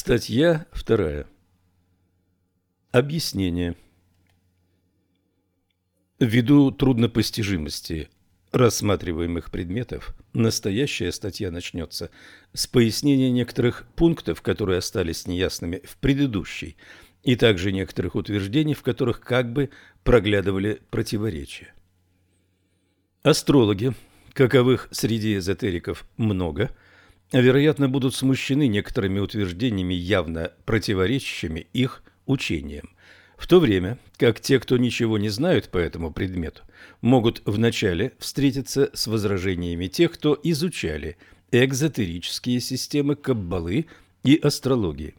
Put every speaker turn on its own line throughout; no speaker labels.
Статья вторая. Объяснение. Ввиду труднопостижимости рассматриваемых предметов, настоящая статья начнется с пояснения некоторых пунктов, которые остались неясными в предыдущей, и также некоторых утверждений, в которых как бы проглядывали противоречия. Астрологи, каковых среди эзотериков много – вероятно, будут смущены некоторыми утверждениями, явно противоречащими их учениям. В то время как те, кто ничего не знают по этому предмету, могут вначале встретиться с возражениями тех, кто изучали экзотерические системы каббалы и астрологии.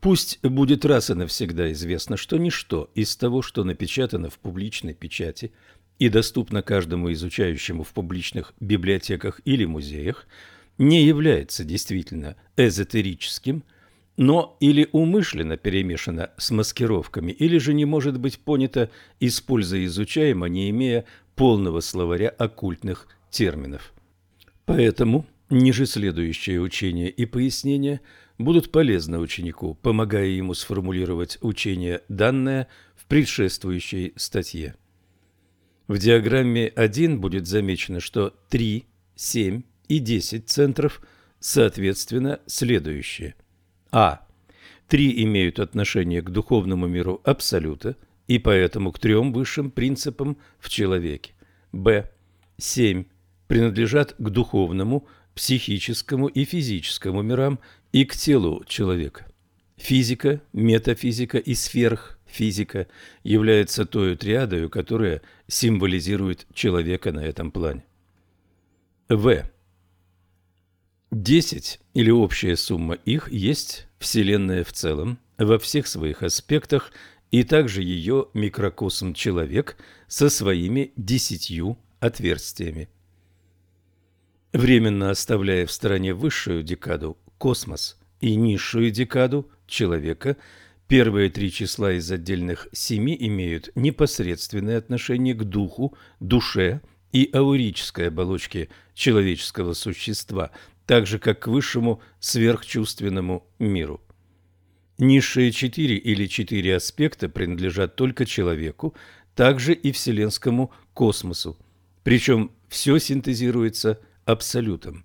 Пусть будет раз и навсегда известно, что ничто из того, что напечатано в публичной печати и доступно каждому изучающему в публичных библиотеках или музеях – не является действительно эзотерическим, но или умышленно перемешано с маскировками, или же не может быть понято, используя изучаемо, не имея полного словаря оккультных терминов. Поэтому ниже следующие учения и пояснения будут полезны ученику, помогая ему сформулировать учение, данное в предшествующей статье. В диаграмме 1 будет замечено, что 3, 7, и 10 центров, соответственно, следующие. А. Три имеют отношение к духовному миру Абсолюта и поэтому к трем высшим принципам в человеке. Б. Семь принадлежат к духовному, психическому и физическому мирам и к телу человека. Физика, метафизика и сверхфизика являются той триадой, которая символизирует человека на этом плане. В. Десять или общая сумма их есть Вселенная в целом, во всех своих аспектах, и также ее микрокосм человек со своими десятью отверстиями. Временно оставляя в стороне высшую декаду – космос и низшую декаду – человека, первые три числа из отдельных семи имеют непосредственное отношение к духу, душе и аурической оболочке человеческого существа – так же, как к высшему сверхчувственному миру. Низшие четыре или четыре аспекта принадлежат только человеку, также и вселенскому космосу, причем все синтезируется абсолютом.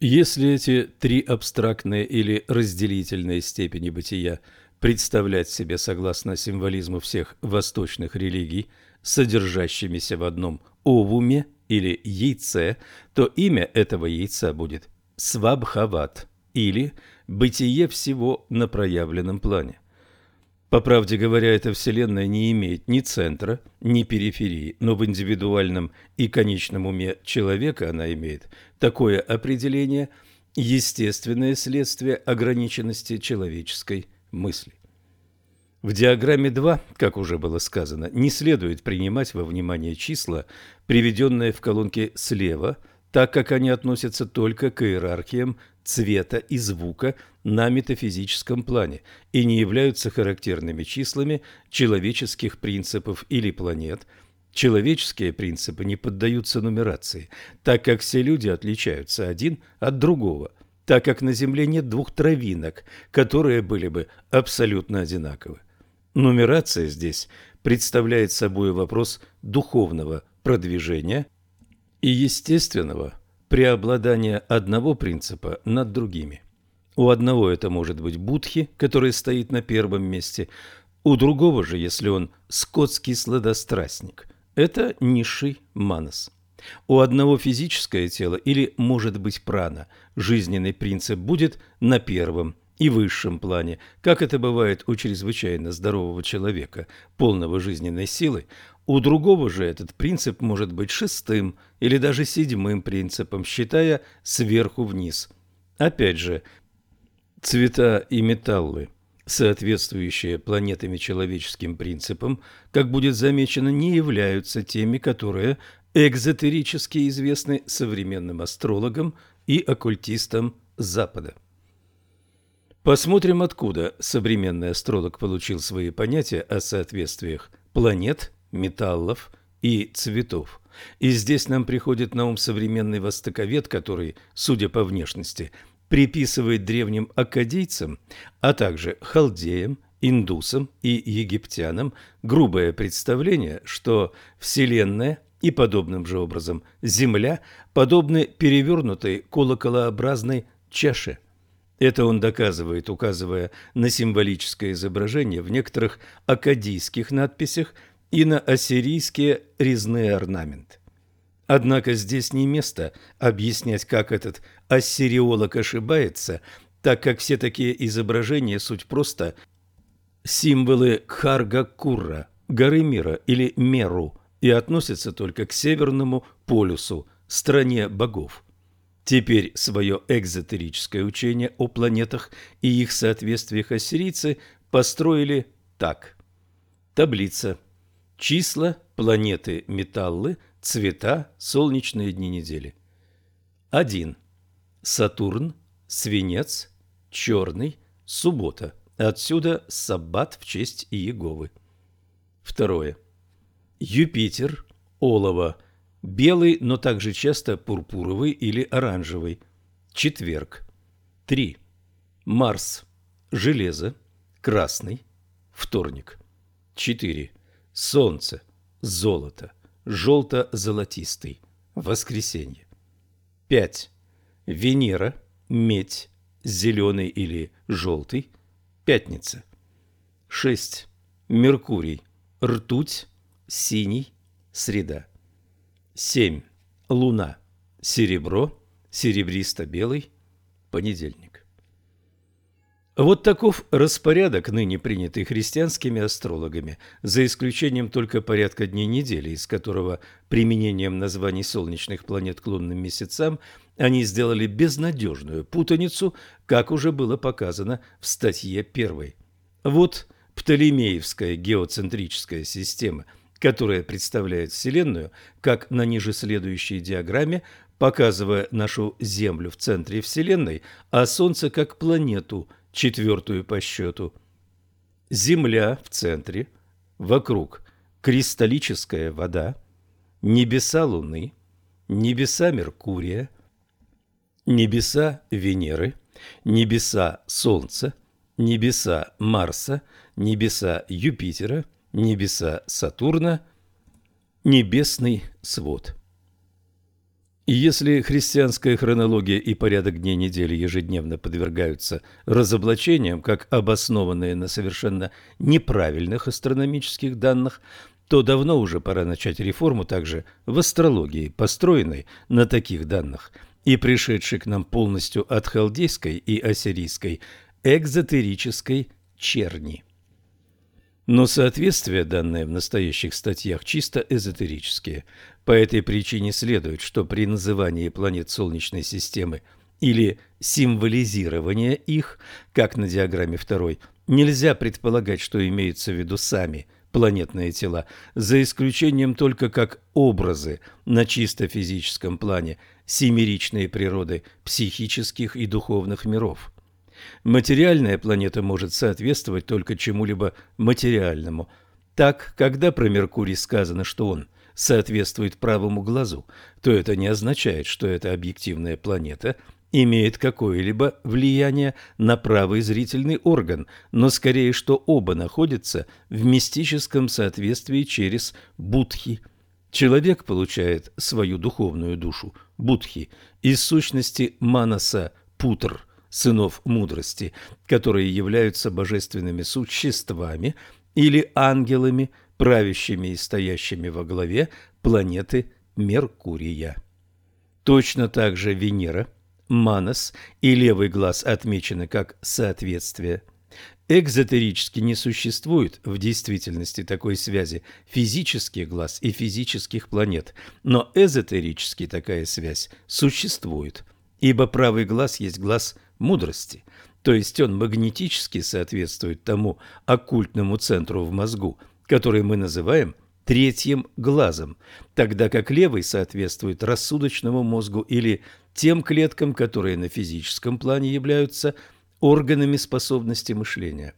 Если эти три абстрактные или разделительные степени бытия представлять себе согласно символизму всех восточных религий, содержащимися в одном овуме – или яйце, то имя этого яйца будет Свабхават или бытие всего на проявленном плане. По правде говоря, эта Вселенная не имеет ни центра, ни периферии, но в индивидуальном и конечном уме человека она имеет такое определение – естественное следствие ограниченности человеческой мысли. В диаграмме 2, как уже было сказано, не следует принимать во внимание числа, приведенные в колонке слева, так как они относятся только к иерархиям цвета и звука на метафизическом плане и не являются характерными числами человеческих принципов или планет. Человеческие принципы не поддаются нумерации, так как все люди отличаются один от другого, так как на Земле нет двух травинок, которые были бы абсолютно одинаковы. Нумерация здесь представляет собой вопрос духовного продвижения и естественного преобладания одного принципа над другими. У одного это может быть будхи, который стоит на первом месте, у другого же, если он скотский сладострастник, это низший манас. У одного физическое тело или, может быть, прана, жизненный принцип будет на первом, и высшем плане, как это бывает у чрезвычайно здорового человека, полного жизненной силы, у другого же этот принцип может быть шестым или даже седьмым принципом, считая сверху вниз. Опять же, цвета и металлы, соответствующие планетами человеческим принципам, как будет замечено, не являются теми, которые экзотерически известны современным астрологам и оккультистам Запада. Посмотрим, откуда современный астролог получил свои понятия о соответствиях планет, металлов и цветов. И здесь нам приходит на ум современный востоковед, который, судя по внешности, приписывает древним аккадийцам, а также халдеям, индусам и египтянам грубое представление, что Вселенная и подобным же образом Земля подобны перевернутой колоколообразной чаше. Это он доказывает, указывая на символическое изображение в некоторых аккадийских надписях и на ассирийские резные орнаменты. Однако здесь не место объяснять, как этот ассириолог ошибается, так как все такие изображения суть просто символы Кхарга-Курра, горы мира или Меру, и относятся только к Северному полюсу, стране богов. Теперь свое экзотерическое учение о планетах и их соответствиях ассирийцы построили так. Таблица. Числа, планеты, металлы, цвета, солнечные дни недели. 1. Сатурн, Свинец, Черный, Суббота. Отсюда Саббат в честь Иеговы. Второе. Юпитер, Олово, белый, но также часто пурпуровый или оранжевый. Четверг. 3. Марс, железо, красный, вторник. 4. Солнце, золото, желто-золотистый, воскресенье. 5. Венера, медь, зеленый или желтый, пятница. 6. Меркурий, ртуть, синий, среда. 7. Луна, серебро, серебристо-белый, понедельник. Вот таков распорядок, ныне принятый христианскими астрологами, за исключением только порядка дней недели, из которого применением названий солнечных планет к лунным месяцам они сделали безнадежную путаницу, как уже было показано в статье первой. Вот Птолемеевская геоцентрическая система, которая представляет Вселенную, как на ниже следующей диаграмме, показывая нашу Землю в центре Вселенной, а Солнце как планету – четвертую по счету. Земля в центре, вокруг кристаллическая вода, небеса Луны, небеса Меркурия, небеса Венеры, небеса Солнца, небеса Марса, небеса Юпитера, небеса Сатурна, небесный свод. И если христианская хронология и порядок дней недели ежедневно подвергаются разоблачениям, как обоснованные на совершенно неправильных астрономических данных, то давно уже пора начать реформу также в астрологии, построенной на таких данных и пришедшей к нам полностью от халдейской и ассирийской экзотерической черни. Но соответствия, данные в настоящих статьях, чисто эзотерические. По этой причине следует, что при назывании планет Солнечной системы или символизирования их, как на диаграмме второй, нельзя предполагать, что имеются в виду сами планетные тела, за исключением только как образы на чисто физическом плане семеричной природы психических и духовных миров. Материальная планета может соответствовать только чему-либо материальному. Так, когда про Меркурий сказано, что он соответствует правому глазу, то это не означает, что эта объективная планета имеет какое-либо влияние на правый зрительный орган, но скорее, что оба находятся в мистическом соответствии через будхи. Человек получает свою духовную душу, будхи, из сущности манаса, путр – сынов мудрости, которые являются божественными существами или ангелами, правящими и стоящими во главе планеты Меркурия. Точно так же Венера, Манас и левый глаз отмечены как соответствие. Экзотерически не существует в действительности такой связи физических глаз и физических планет, но эзотерически такая связь существует, ибо правый глаз есть глаз мудрости, то есть он магнетически соответствует тому оккультному центру в мозгу, который мы называем третьим глазом, тогда как левый соответствует рассудочному мозгу или тем клеткам, которые на физическом плане являются органами способности мышления.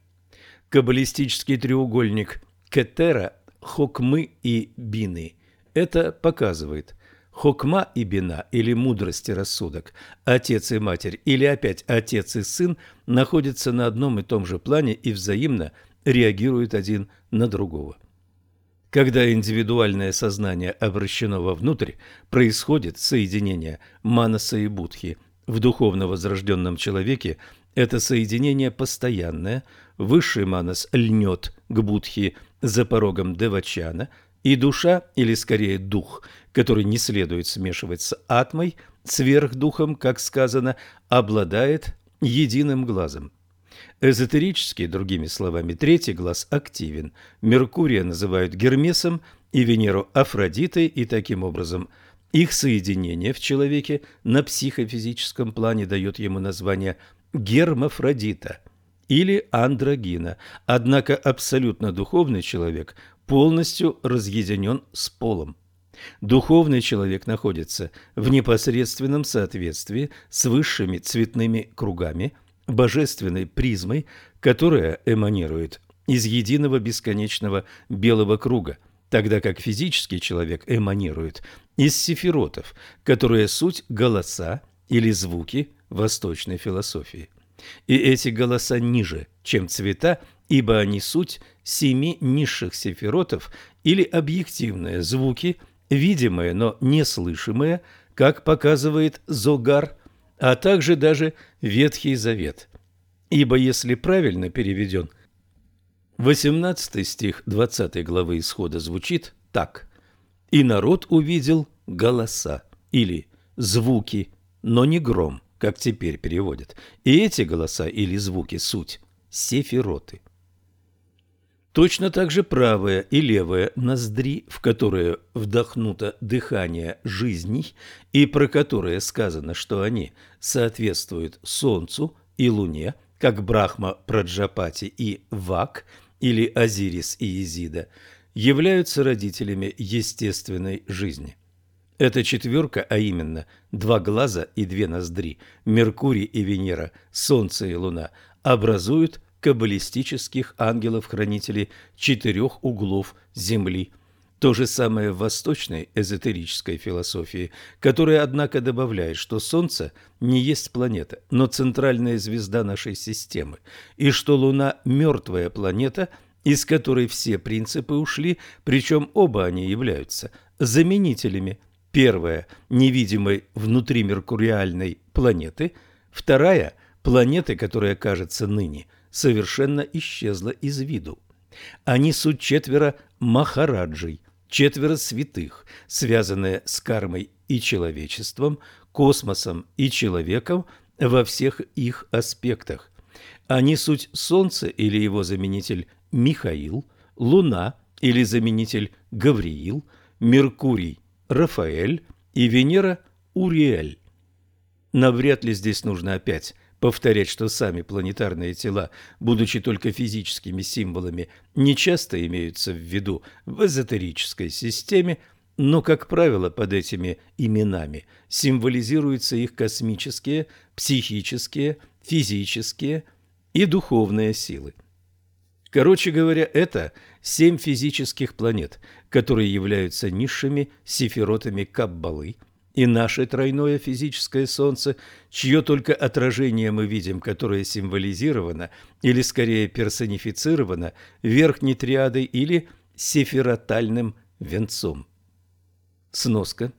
Каббалистический треугольник Кетера, Хокмы и Бины это показывает. Хокма и Бина или мудрость и рассудок, отец и матерь или опять отец и сын находятся на одном и том же плане и взаимно реагируют один на другого. Когда индивидуальное сознание обращено вовнутрь, происходит соединение манаса и будхи. В духовно возрожденном человеке это соединение постоянное, высший манас льнет к будхи за порогом девачана – и душа, или скорее дух, который не следует смешивать с атмой, сверхдухом, как сказано, обладает единым глазом. Эзотерически, другими словами, третий глаз активен. Меркурия называют Гермесом и Венеру Афродитой, и таким образом их соединение в человеке на психофизическом плане дает ему название гермафродита или андрогина. Однако абсолютно духовный человек полностью разъединен с полом. Духовный человек находится в непосредственном соответствии с высшими цветными кругами, божественной призмой, которая эманирует из единого бесконечного белого круга, тогда как физический человек эманирует из сефиротов, которые суть голоса или звуки восточной философии. И эти голоса ниже, чем цвета, ибо они суть семи низших сефиротов или объективные звуки, видимые, но не слышимые, как показывает Зогар, а также даже Ветхий Завет. Ибо если правильно переведен, 18 стих 20 главы Исхода звучит так. «И народ увидел голоса» или «звуки», но не гром, как теперь переводят. И эти голоса или звуки – суть – сефироты. Точно так же правая и левая ноздри, в которые вдохнуто дыхание жизней и про которые сказано, что они соответствуют Солнцу и Луне, как Брахма Праджапати и Вак или Азирис и Изида, являются родителями естественной жизни. Эта четверка, а именно два глаза и две ноздри, Меркурий и Венера, Солнце и Луна, образуют каббалистических ангелов-хранителей четырех углов Земли. То же самое в восточной эзотерической философии, которая, однако, добавляет, что Солнце не есть планета, но центральная звезда нашей системы, и что Луна – мертвая планета, из которой все принципы ушли, причем оба они являются заменителями. Первая – невидимой внутри меркуриальной планеты, вторая – планеты, которая кажется ныне – совершенно исчезла из виду. Они суть четверо махараджей, четверо святых, связанные с кармой и человечеством, космосом и человеком во всех их аспектах. Они суть Солнце или его заменитель Михаил, Луна или заменитель Гавриил, Меркурий – Рафаэль и Венера – Уриэль. Навряд ли здесь нужно опять повторять, что сами планетарные тела, будучи только физическими символами, не часто имеются в виду в эзотерической системе, но, как правило, под этими именами символизируются их космические, психические, физические и духовные силы. Короче говоря, это семь физических планет, которые являются низшими сефиротами Каббалы – и наше тройное физическое солнце, чье только отражение мы видим, которое символизировано или скорее персонифицировано верхней триадой или сефиротальным венцом. Сноска.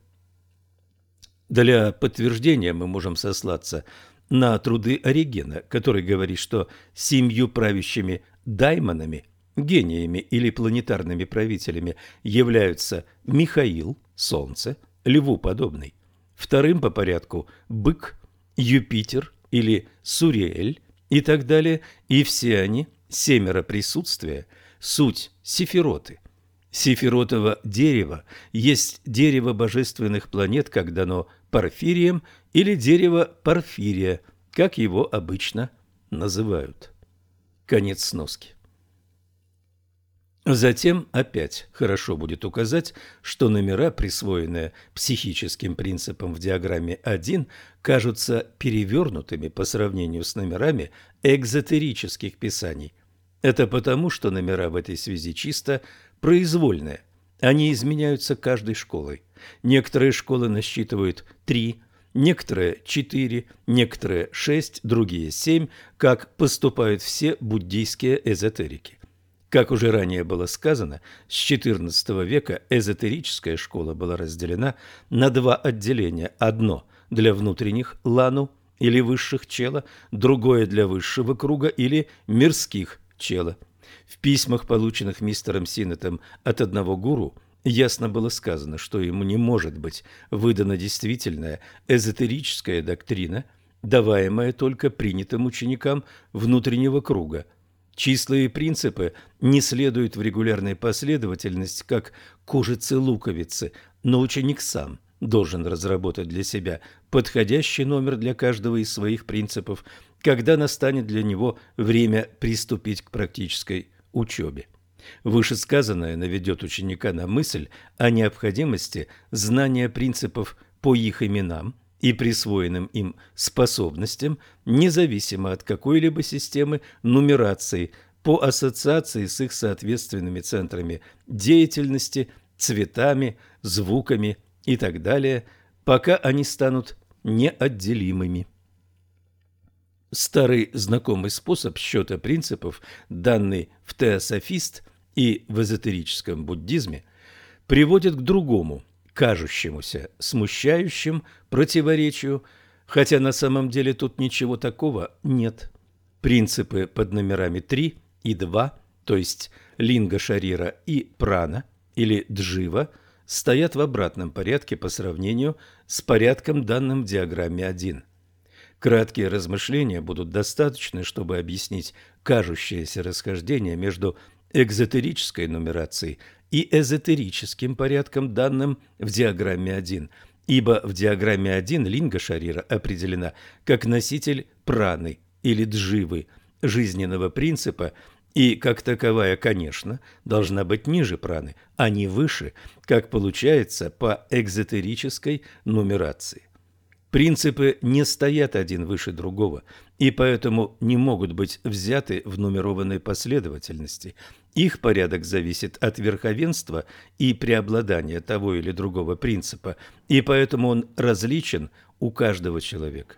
Для подтверждения мы можем сослаться на труды Оригена, который говорит, что семью правящими даймонами, гениями или планетарными правителями являются Михаил, Солнце, льву подобный. Вторым по порядку – бык, Юпитер или Суриэль и так далее, и все они, семеро присутствия, суть сефироты. Сефиротово дерево есть дерево божественных планет, как дано Порфирием, или дерево Порфирия, как его обычно называют. Конец сноски. Затем опять хорошо будет указать, что номера, присвоенные психическим принципом в диаграмме 1, кажутся перевернутыми по сравнению с номерами экзотерических писаний. Это потому, что номера в этой связи чисто произвольные. Они изменяются каждой школой. Некоторые школы насчитывают три, некоторые четыре, некоторые шесть, другие семь, как поступают все буддийские эзотерики. Как уже ранее было сказано, с XIV века эзотерическая школа была разделена на два отделения. Одно для внутренних лану или высших чела, другое для высшего круга или мирских чела. В письмах, полученных мистером Синетом от одного гуру, ясно было сказано, что ему не может быть выдана действительная эзотерическая доктрина, даваемая только принятым ученикам внутреннего круга – Числа и принципы не следуют в регулярной последовательности, как кожицы луковицы, но ученик сам должен разработать для себя подходящий номер для каждого из своих принципов, когда настанет для него время приступить к практической учебе. Вышесказанное наведет ученика на мысль о необходимости знания принципов по их именам – и присвоенным им способностям, независимо от какой-либо системы нумерации, по ассоциации с их соответственными центрами деятельности, цветами, звуками и так далее, пока они станут неотделимыми. Старый знакомый способ счета принципов, данный в теософист и в эзотерическом буддизме, приводит к другому – кажущемуся смущающим противоречию, хотя на самом деле тут ничего такого нет. Принципы под номерами 3 и 2, то есть линга шарира и прана или джива, стоят в обратном порядке по сравнению с порядком данным в диаграмме 1. Краткие размышления будут достаточны, чтобы объяснить кажущееся расхождение между экзотерической нумерацией и эзотерическим порядком, данным в диаграмме 1, ибо в диаграмме 1 линга Шарира определена как носитель праны или дживы, жизненного принципа, и как таковая, конечно, должна быть ниже праны, а не выше, как получается по экзотерической нумерации. Принципы не стоят один выше другого, и поэтому не могут быть взяты в нумерованной последовательности. Их порядок зависит от верховенства и преобладания того или другого принципа, и поэтому он различен у каждого человека.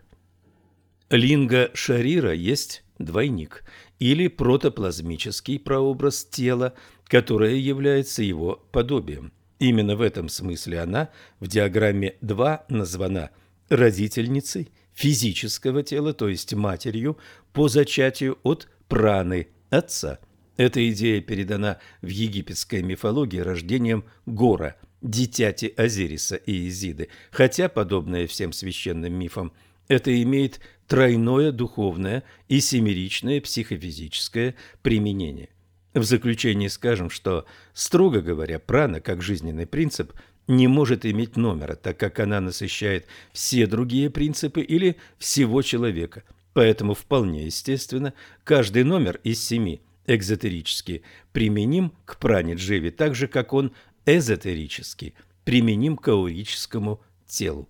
Линга Шарира есть двойник или протоплазмический прообраз тела, которое является его подобием. Именно в этом смысле она в диаграмме 2 названа – родительницей физического тела, то есть матерью, по зачатию от праны, отца. Эта идея передана в египетской мифологии рождением Гора, дитяти Азириса и Изиды, хотя, подобное всем священным мифам, это имеет тройное духовное и семеричное психофизическое применение. В заключение скажем, что, строго говоря, прана, как жизненный принцип – не может иметь номера, так как она насыщает все другие принципы или всего человека. Поэтому вполне естественно, каждый номер из семи экзотерически применим к пране-джеви так же, как он эзотерически применим к аурическому телу.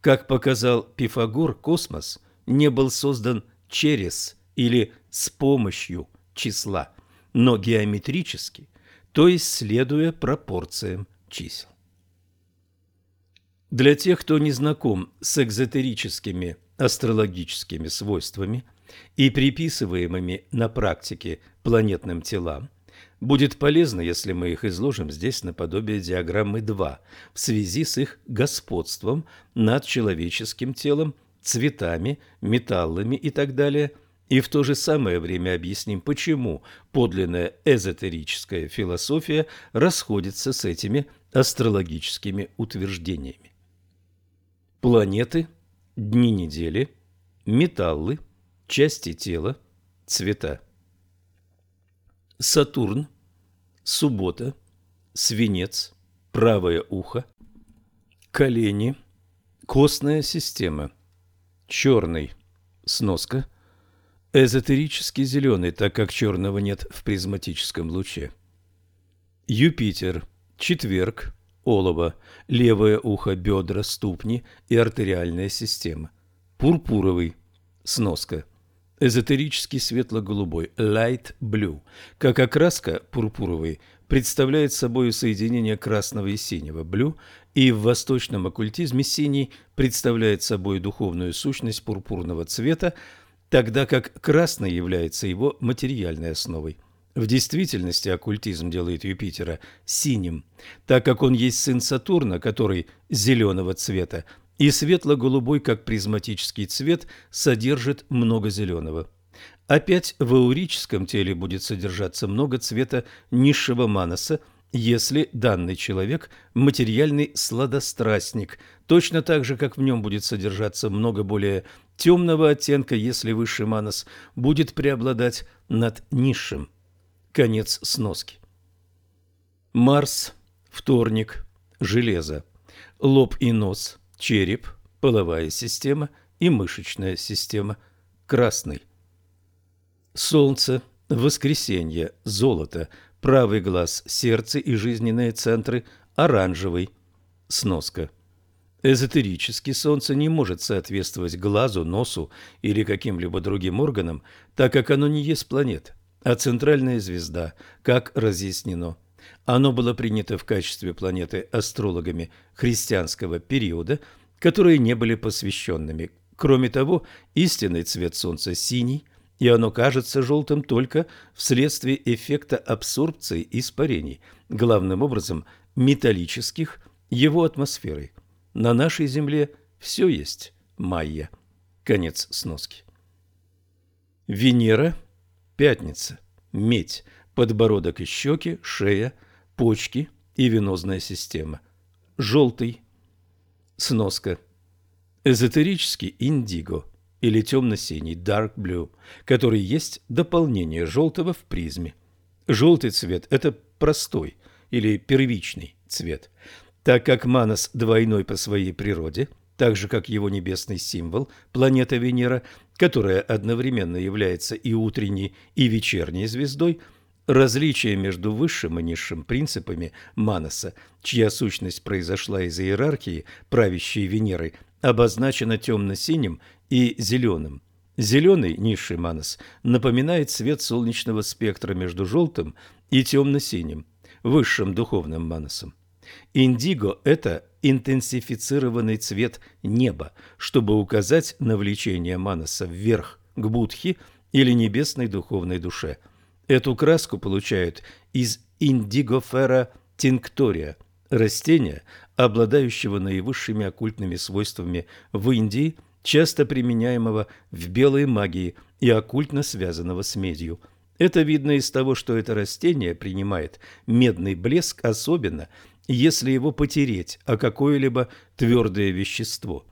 Как показал Пифагор, космос не был создан через или с помощью числа, но геометрически, то есть следуя пропорциям чисел. Для тех, кто не знаком с экзотерическими астрологическими свойствами и приписываемыми на практике планетным телам, будет полезно, если мы их изложим здесь наподобие диаграммы 2 в связи с их господством над человеческим телом, цветами, металлами и так далее, и в то же самое время объясним, почему подлинная эзотерическая философия расходится с этими астрологическими утверждениями. Планеты, дни недели, металлы, части тела, цвета. Сатурн, суббота, свинец, правое ухо, колени, костная система, черный, сноска, эзотерически зеленый, так как черного нет в призматическом луче. Юпитер, четверг, олово, левое ухо, бедра, ступни и артериальная система. Пурпуровый. Сноска. Эзотерический светло-голубой, light blue. Как окраска пурпуровый представляет собой соединение красного и синего, блю, и в восточном оккультизме синий представляет собой духовную сущность пурпурного цвета, тогда как красный является его материальной основой. В действительности оккультизм делает Юпитера синим, так как он есть сын Сатурна, который зеленого цвета, и светло-голубой, как призматический цвет, содержит много зеленого. Опять в аурическом теле будет содержаться много цвета низшего манаса, если данный человек – материальный сладострастник, точно так же, как в нем будет содержаться много более темного оттенка, если высший манас будет преобладать над низшим. Конец сноски. Марс, вторник, железо, лоб и нос, череп, половая система и мышечная система, красный. Солнце, воскресенье, золото, правый глаз, сердце и жизненные центры, оранжевый, сноска. Эзотерически Солнце не может соответствовать глазу, носу или каким-либо другим органам, так как оно не есть планета а центральная звезда, как разъяснено. Оно было принято в качестве планеты астрологами христианского периода, которые не были посвященными. Кроме того, истинный цвет Солнца синий, и оно кажется желтым только вследствие эффекта абсорбции испарений, главным образом металлических, его атмосферой. На нашей Земле все есть майя. Конец сноски. Венера Пятница. Медь. Подбородок и щеки, шея, почки и венозная система. Желтый. Сноска. Эзотерический индиго или темно-синий dark blue, который есть дополнение желтого в призме. Желтый цвет – это простой или первичный цвет, так как манас двойной по своей природе – так же как его небесный символ, планета Венера, которая одновременно является и утренней, и вечерней звездой, различие между высшим и низшим принципами Маноса, чья сущность произошла из иерархии, правящей Венерой, обозначено темно-синим и зеленым. Зеленый низший Манос напоминает цвет солнечного спектра между желтым и темно-синим, высшим духовным Маносом. Индиго – это интенсифицированный цвет неба, чтобы указать на влечение Манаса вверх к Будхе или небесной духовной душе. Эту краску получают из индигофера тинктория, растения, обладающего наивысшими оккультными свойствами в Индии, часто применяемого в белой магии и оккультно связанного с медью. Это видно из того, что это растение принимает медный блеск особенно – если его потереть о какое-либо твердое вещество.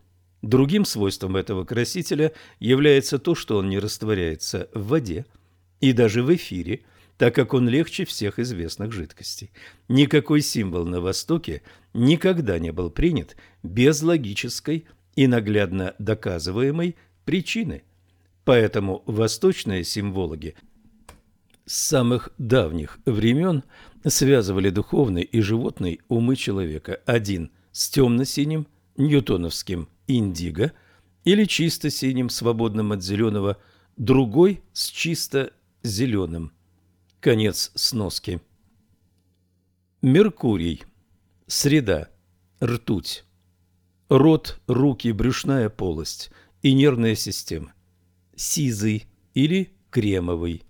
Другим свойством этого красителя является то, что он не растворяется в воде и даже в эфире, так как он легче всех известных жидкостей. Никакой символ на Востоке никогда не был принят без логической и наглядно доказываемой причины. Поэтому восточные символоги с самых давних времен – связывали духовный и животный умы человека. Один с темно-синим, ньютоновским индиго или чисто синим, свободным от зеленого, другой с чисто зеленым. Конец сноски. Меркурий. Среда. Ртуть. Рот, руки, брюшная полость и нервная система. Сизый или кремовый.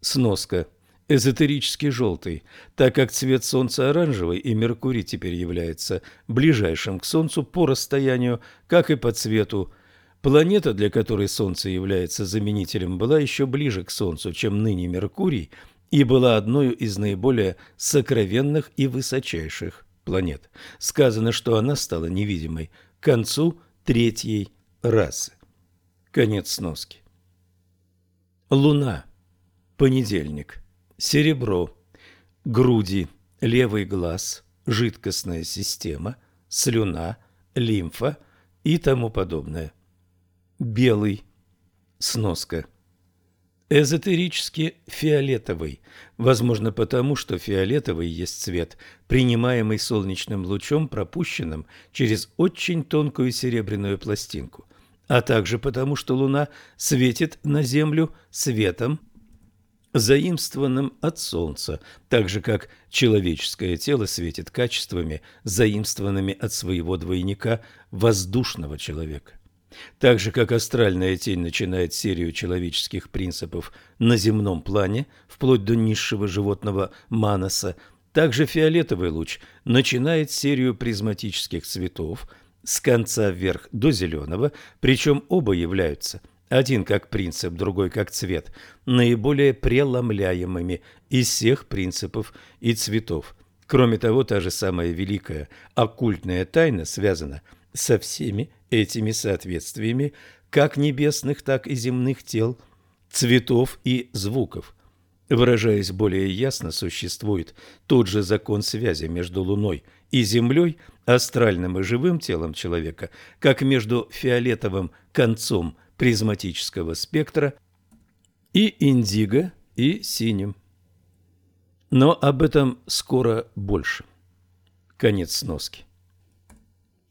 Сноска эзотерически желтый, так как цвет Солнца оранжевый и Меркурий теперь является ближайшим к Солнцу по расстоянию, как и по цвету. Планета, для которой Солнце является заменителем, была еще ближе к Солнцу, чем ныне Меркурий, и была одной из наиболее сокровенных и высочайших планет. Сказано, что она стала невидимой к концу третьей расы. Конец сноски. Луна. Понедельник серебро, груди, левый глаз, жидкостная система, слюна, лимфа и тому подобное. Белый, сноска. Эзотерически фиолетовый, возможно потому, что фиолетовый есть цвет, принимаемый солнечным лучом, пропущенным через очень тонкую серебряную пластинку, а также потому, что Луна светит на Землю светом заимствованным от Солнца, так же как человеческое тело светит качествами, заимствованными от своего двойника воздушного человека. Так же, как астральная тень начинает серию человеческих принципов на земном плане, вплоть до низшего животного манаса, так же фиолетовый луч начинает серию призматических цветов с конца вверх до зеленого, причем оба являются, один как принцип, другой как цвет, наиболее преломляемыми из всех принципов и цветов. Кроме того, та же самая великая оккультная тайна связана со всеми этими соответствиями как небесных, так и земных тел, цветов и звуков. Выражаясь более ясно, существует тот же закон связи между Луной и Землей, астральным и живым телом человека, как между фиолетовым концом призматического спектра и индиго и синим. Но об этом скоро больше. Конец сноски.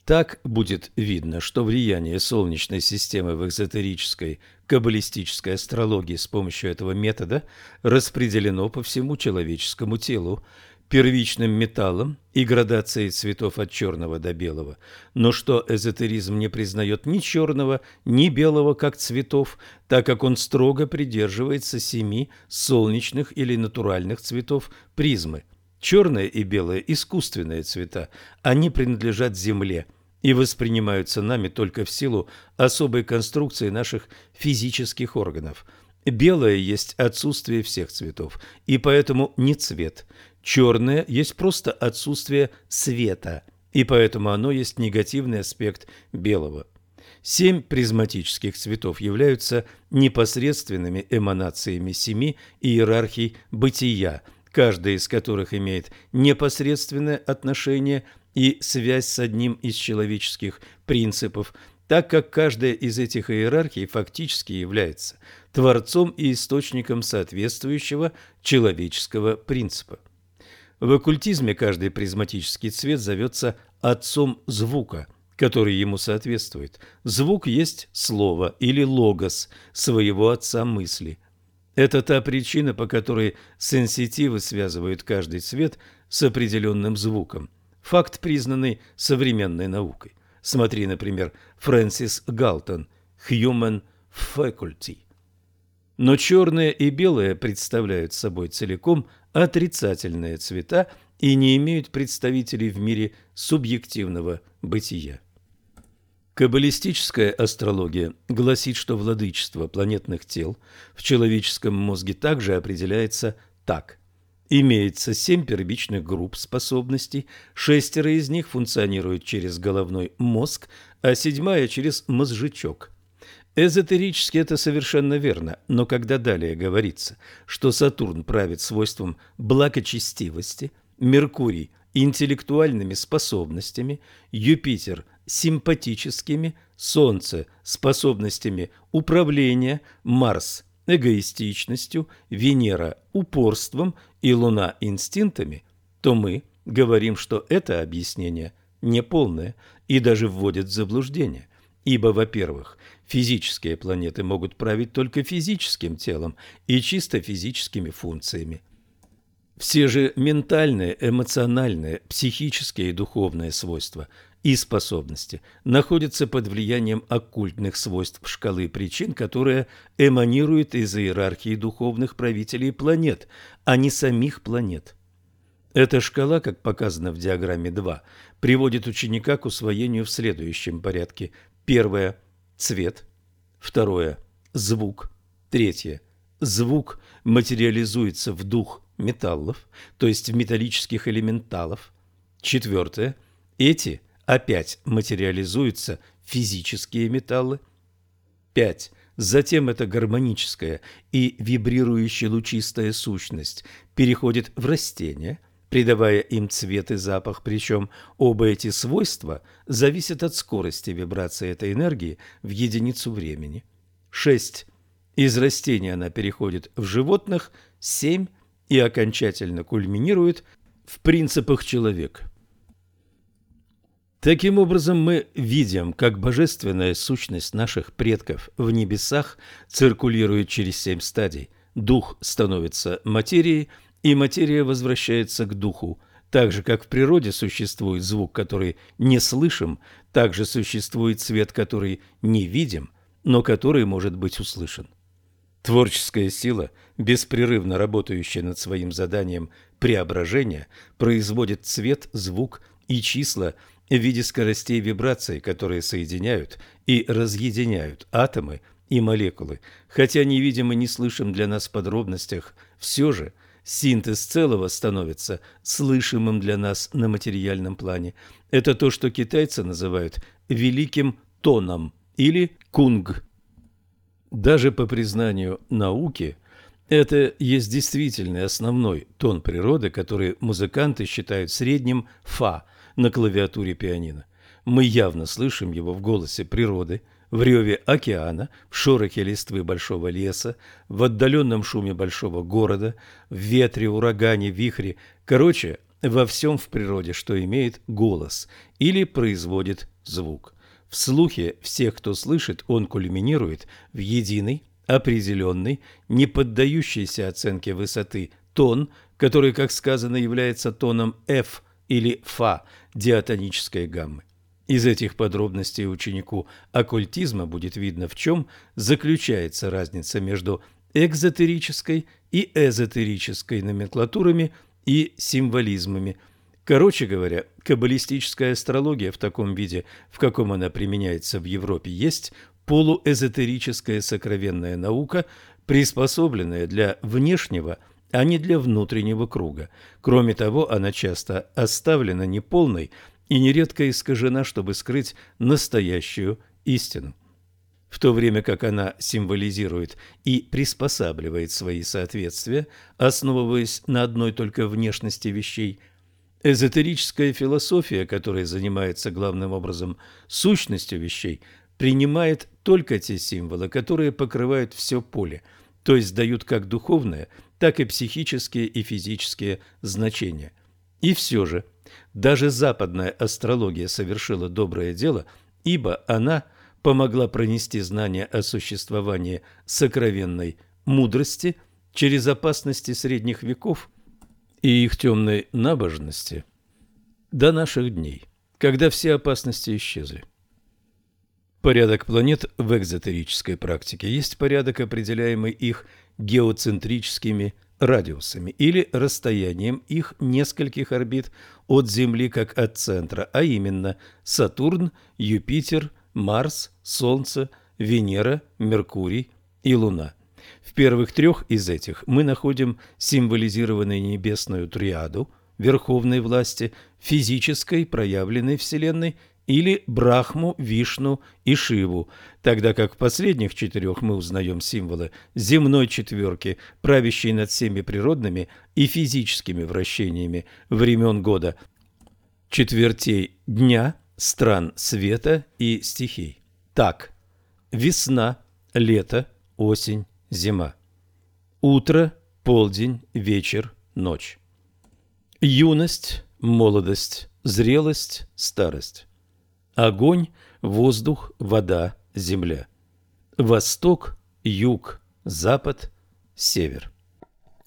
Так будет видно, что влияние Солнечной системы в эзотерической каббалистической астрологии с помощью этого метода распределено по всему человеческому телу первичным металлом и градацией цветов от черного до белого, но что эзотеризм не признает ни черного, ни белого как цветов, так как он строго придерживается семи солнечных или натуральных цветов призмы – Черное и белое – искусственные цвета, они принадлежат Земле и воспринимаются нами только в силу особой конструкции наших физических органов. Белое есть отсутствие всех цветов, и поэтому не цвет. Черное есть просто отсутствие света, и поэтому оно есть негативный аспект белого. Семь призматических цветов являются непосредственными эманациями семи иерархий бытия – каждая из которых имеет непосредственное отношение и связь с одним из человеческих принципов, так как каждая из этих иерархий фактически является творцом и источником соответствующего человеческого принципа. В оккультизме каждый призматический цвет зовется отцом звука, который ему соответствует. Звук есть слово или логос своего отца мысли. Это та причина, по которой сенситивы связывают каждый цвет с определенным звуком. Факт, признанный современной наукой. Смотри, например, Фрэнсис Галтон «Human Faculty». Но черное и белое представляют собой целиком отрицательные цвета и не имеют представителей в мире субъективного бытия. Каббалистическая астрология гласит, что владычество планетных тел в человеческом мозге также определяется так. Имеется семь первичных групп способностей, шестеро из них функционируют через головной мозг, а седьмая через мозжечок. Эзотерически это совершенно верно, но когда далее говорится, что Сатурн правит свойством благочестивости, Меркурий – интеллектуальными способностями, Юпитер – симпатическими, Солнце – способностями управления, Марс – эгоистичностью, Венера – упорством и Луна – инстинктами, то мы говорим, что это объяснение неполное и даже вводит в заблуждение. Ибо, во-первых, физические планеты могут править только физическим телом и чисто физическими функциями. Все же ментальные, эмоциональные, психические и духовные свойства и способности находятся под влиянием оккультных свойств шкалы причин, которые эманируют из иерархии духовных правителей планет, а не самих планет. Эта шкала, как показано в диаграмме 2, приводит ученика к усвоению в следующем порядке. Первое – цвет. Второе – звук. Третье – звук материализуется в дух металлов, то есть в металлических элементалов. Четвертое. Эти опять материализуются физические металлы. Пять. Затем эта гармоническая и вибрирующая лучистая сущность переходит в растения, придавая им цвет и запах, причем оба эти свойства зависят от скорости вибрации этой энергии в единицу времени. Шесть. Из растения она переходит в животных. Семь и окончательно кульминирует в принципах человека. Таким образом, мы видим, как божественная сущность наших предков в небесах циркулирует через семь стадий дух становится материей, и материя возвращается к духу. Так же, как в природе существует звук, который не слышим, так же существует свет, который не видим, но который может быть услышан. Творческая сила, беспрерывно работающая над своим заданием преображения, производит цвет, звук и числа в виде скоростей вибраций, которые соединяют и разъединяют атомы и молекулы. Хотя не видим и не слышим для нас в подробностях, все же синтез целого становится слышимым для нас на материальном плане. Это то, что китайцы называют «великим тоном» или «кунг» Даже по признанию науки, это есть действительный основной тон природы, который музыканты считают средним фа на клавиатуре пианино. Мы явно слышим его в голосе природы, в реве океана, в шорохе листвы большого леса, в отдаленном шуме большого города, в ветре, урагане, вихре, короче, во всем в природе, что имеет голос или производит звук. В слухе всех, кто слышит, он кульминирует в единый, определенный, не поддающийся оценке высоты тон, который, как сказано, является тоном F или фа диатонической гаммы. Из этих подробностей ученику оккультизма будет видно, в чем заключается разница между экзотерической и эзотерической номенклатурами и символизмами – Короче говоря, каббалистическая астрология в таком виде, в каком она применяется в Европе, есть полуэзотерическая сокровенная наука, приспособленная для внешнего, а не для внутреннего круга. Кроме того, она часто оставлена неполной и нередко искажена, чтобы скрыть настоящую истину. В то время как она символизирует и приспосабливает свои соответствия, основываясь на одной только внешности вещей – Эзотерическая философия, которая занимается главным образом сущностью вещей, принимает только те символы, которые покрывают все поле, то есть дают как духовное, так и психические и физические значения. И все же, даже западная астрология совершила доброе дело, ибо она помогла пронести знание о существовании сокровенной мудрости через опасности средних веков и их темной набожности до наших дней, когда все опасности исчезли. Порядок планет в экзотерической практике есть порядок, определяемый их геоцентрическими радиусами или расстоянием их нескольких орбит от Земли как от центра, а именно Сатурн, Юпитер, Марс, Солнце, Венера, Меркурий и Луна – в первых трех из этих мы находим символизированную небесную триаду верховной власти, физической проявленной Вселенной или Брахму, Вишну и Шиву, тогда как в последних четырех мы узнаем символы земной четверки, правящей над всеми природными и физическими вращениями времен года, четвертей дня, стран света и стихий. Так, весна, лето, осень, зима. Утро, полдень, вечер, ночь. Юность, молодость, зрелость, старость. Огонь, воздух, вода, земля. Восток, юг, запад, север.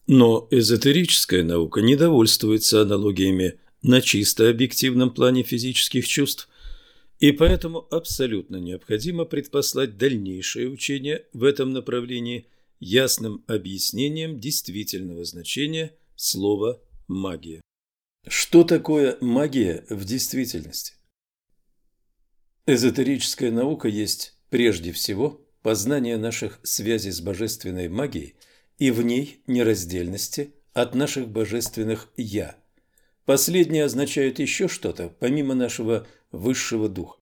Но эзотерическая наука не довольствуется аналогиями на чисто объективном плане физических чувств, и поэтому абсолютно необходимо предпослать дальнейшее учение в этом направлении – ясным объяснением действительного значения слова «магия». Что такое магия в действительности? Эзотерическая наука есть прежде всего познание наших связей с божественной магией и в ней нераздельности от наших божественных «я». Последнее означает еще что-то, помимо нашего высшего духа.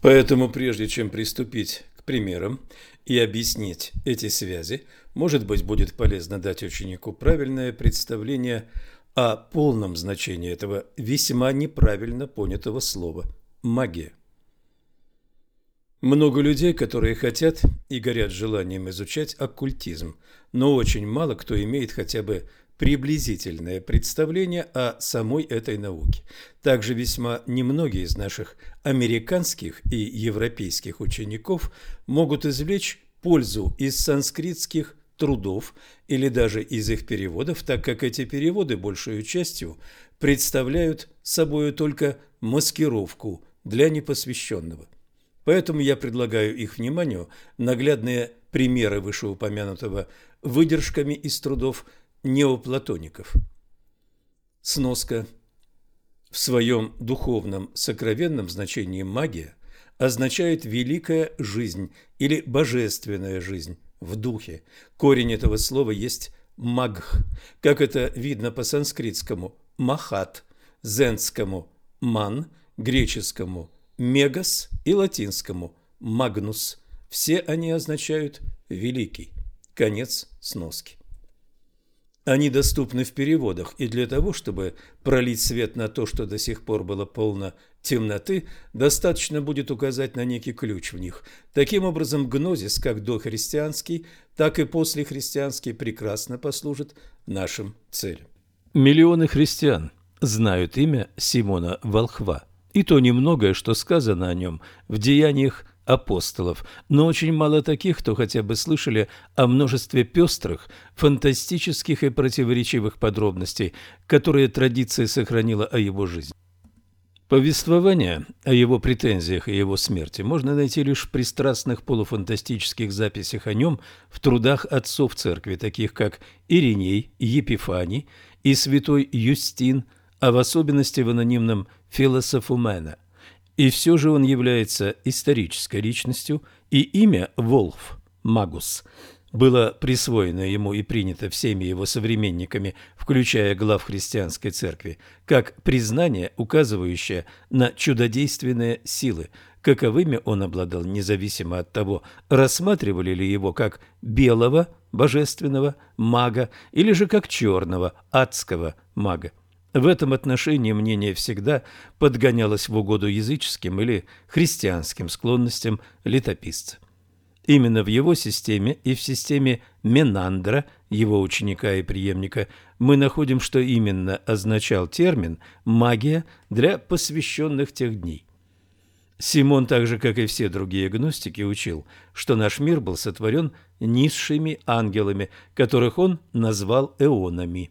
Поэтому прежде чем приступить к примерам и объяснить эти связи, может быть, будет полезно дать ученику правильное представление о полном значении этого весьма неправильно понятого слова «магия». Много людей, которые хотят и горят желанием изучать оккультизм, но очень мало кто имеет хотя бы приблизительное представление о самой этой науке. Также весьма немногие из наших американских и европейских учеников могут извлечь пользу из санскритских трудов или даже из их переводов, так как эти переводы большей частью представляют собой только маскировку для непосвященного. Поэтому я предлагаю их вниманию наглядные примеры вышеупомянутого выдержками из трудов неоплатоников. Сноска. В своем духовном сокровенном значении магия означает «великая жизнь» или «божественная жизнь» в духе. Корень этого слова есть «магх», как это видно по санскритскому «махат», зенскому «ман», греческому «мегас» и латинскому «магнус». Все они означают «великий». Конец сноски. Они доступны в переводах, и для того, чтобы пролить свет на то, что до сих пор было полно темноты, достаточно будет указать на некий ключ в них. Таким образом, гнозис, как дохристианский, так и послехристианский, прекрасно послужит нашим целям.
Миллионы христиан знают имя Симона Волхва, и то немногое, что сказано о нем в деяниях апостолов, но очень мало таких, кто хотя бы слышали о множестве пестрых, фантастических и противоречивых подробностей, которые традиция сохранила о его жизни. Повествование о его претензиях и его смерти можно найти лишь в пристрастных полуфантастических записях о нем в трудах отцов церкви, таких как Ириней, Епифаний и святой Юстин, а в особенности в анонимном «Философумена». И все же он является исторической личностью, и имя Волф, Магус, было присвоено ему и принято всеми его современниками, включая глав христианской церкви, как признание, указывающее на чудодейственные силы, каковыми он обладал независимо от того, рассматривали ли его как белого божественного мага или же как черного адского мага. В этом отношении мнение всегда подгонялось в угоду языческим или христианским склонностям летописца. Именно в его системе и в системе Менандра, его ученика и преемника, мы находим, что именно означал термин «магия» для посвященных тех дней. Симон, так же как и все другие гностики, учил, что наш мир был сотворен низшими ангелами, которых он назвал эонами.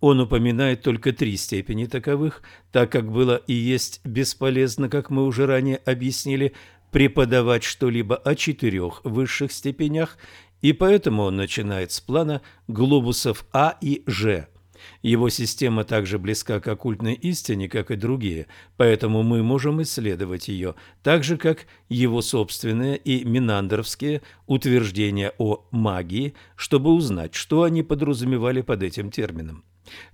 Он упоминает только три степени таковых, так как было и есть бесполезно, как мы уже ранее объяснили, преподавать что-либо о четырех высших степенях, и поэтому он начинает с плана глобусов А и Ж. Его система также близка к оккультной истине, как и другие, поэтому мы можем исследовать ее, так же, как его собственные и минандровские утверждения о магии, чтобы узнать, что они подразумевали под этим термином.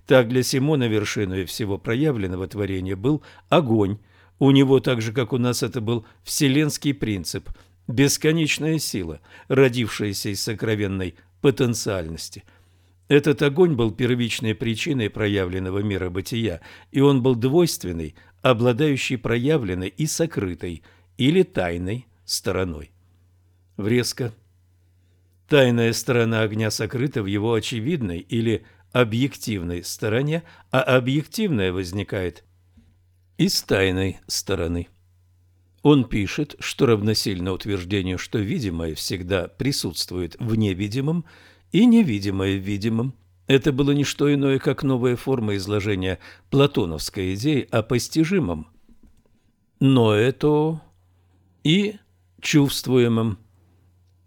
Так для Симона вершиной всего проявленного творения был огонь. У него, так же как у нас, это был вселенский принцип – бесконечная сила, родившаяся из сокровенной потенциальности. Этот огонь был первичной причиной проявленного мира бытия, и он был двойственный, обладающий проявленной и сокрытой или тайной стороной. Врезка. Тайная сторона огня сокрыта в его очевидной или объективной стороне, а объективное возникает из тайной стороны. Он пишет, что равносильно утверждению, что видимое всегда присутствует в невидимом и невидимое в видимом. Это было не что иное, как новая форма изложения платоновской идеи о постижимом. Но это и чувствуемом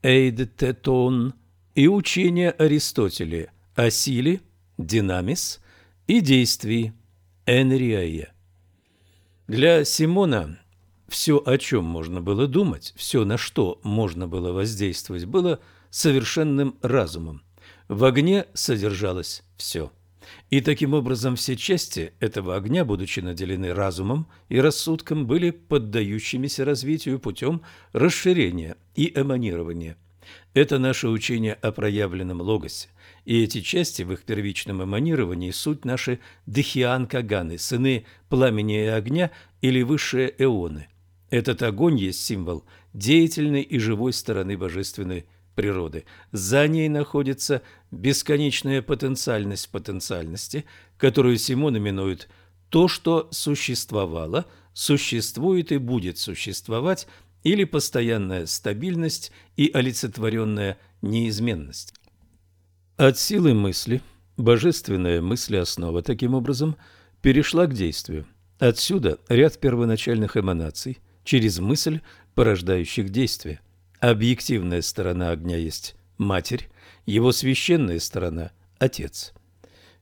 эйдететон и учение Аристотеля о силе – динамис и действий энриая. Для Симона все, о чем можно было думать, все, на что можно было воздействовать, было совершенным разумом. В огне содержалось все. И таким образом все части этого огня, будучи наделены разумом и рассудком, были поддающимися развитию путем расширения и эманирования. Это наше учение о проявленном логосе, и эти части в их первичном эманировании суть наши дхиан-каганы, сыны пламени и огня или высшие эоны. Этот огонь есть символ деятельной и живой стороны божественной природы. За ней находится бесконечная потенциальность потенциальности, которую Симон именует «то, что существовало, существует и будет существовать» или постоянная стабильность и олицетворенная неизменность. От силы мысли, божественная мыслеоснова, таким образом, перешла к действию. Отсюда ряд первоначальных эманаций через мысль, порождающих действие. Объективная сторона огня есть Матерь, его священная сторона – Отец.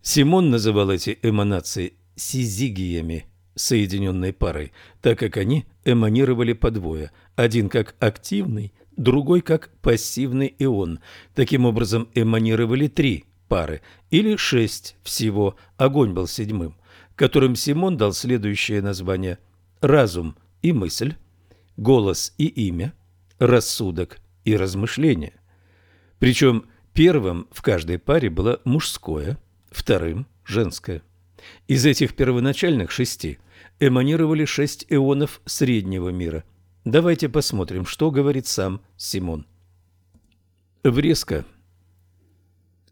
Симон называл эти эманации сизигиями, соединенной парой, так как они эманировали по двое, один как активный, другой как пассивный ион. Таким образом, эманировали три пары, или шесть всего, огонь был седьмым, которым Симон дал следующее название «разум и мысль», «голос и имя», «рассудок и размышление». Причем первым в каждой паре было мужское, вторым – женское. Из этих первоначальных шести эманировали шесть эонов среднего мира. Давайте посмотрим, что говорит сам Симон. Врезка.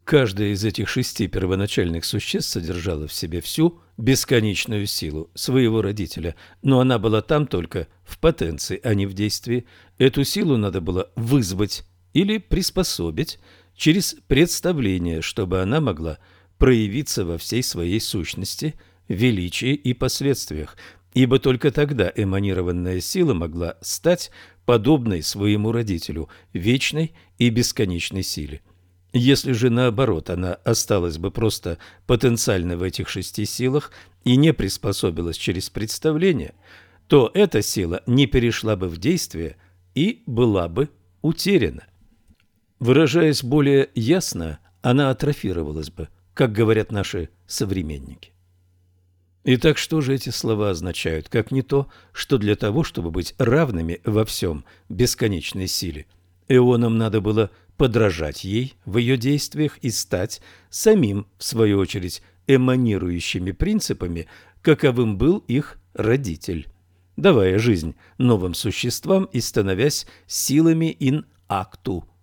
Каждая из этих шести первоначальных существ содержала в себе всю бесконечную силу своего родителя, но она была там только в потенции, а не в действии. Эту силу надо было вызвать или приспособить через представление, чтобы она могла проявиться во всей своей сущности, величии и последствиях, ибо только тогда эманированная сила могла стать подобной своему родителю, вечной и бесконечной силе. Если же наоборот она осталась бы просто потенциально в этих шести силах и не приспособилась через представление, то эта сила не перешла бы в действие и была бы утеряна. Выражаясь более ясно, она атрофировалась бы, как говорят наши современники. Итак, что же эти слова означают, как не то, что для того, чтобы быть равными во всем бесконечной силе, эонам надо было подражать ей в ее действиях и стать самим, в свою очередь, эманирующими принципами, каковым был их родитель, давая жизнь новым существам и становясь силами ин акту –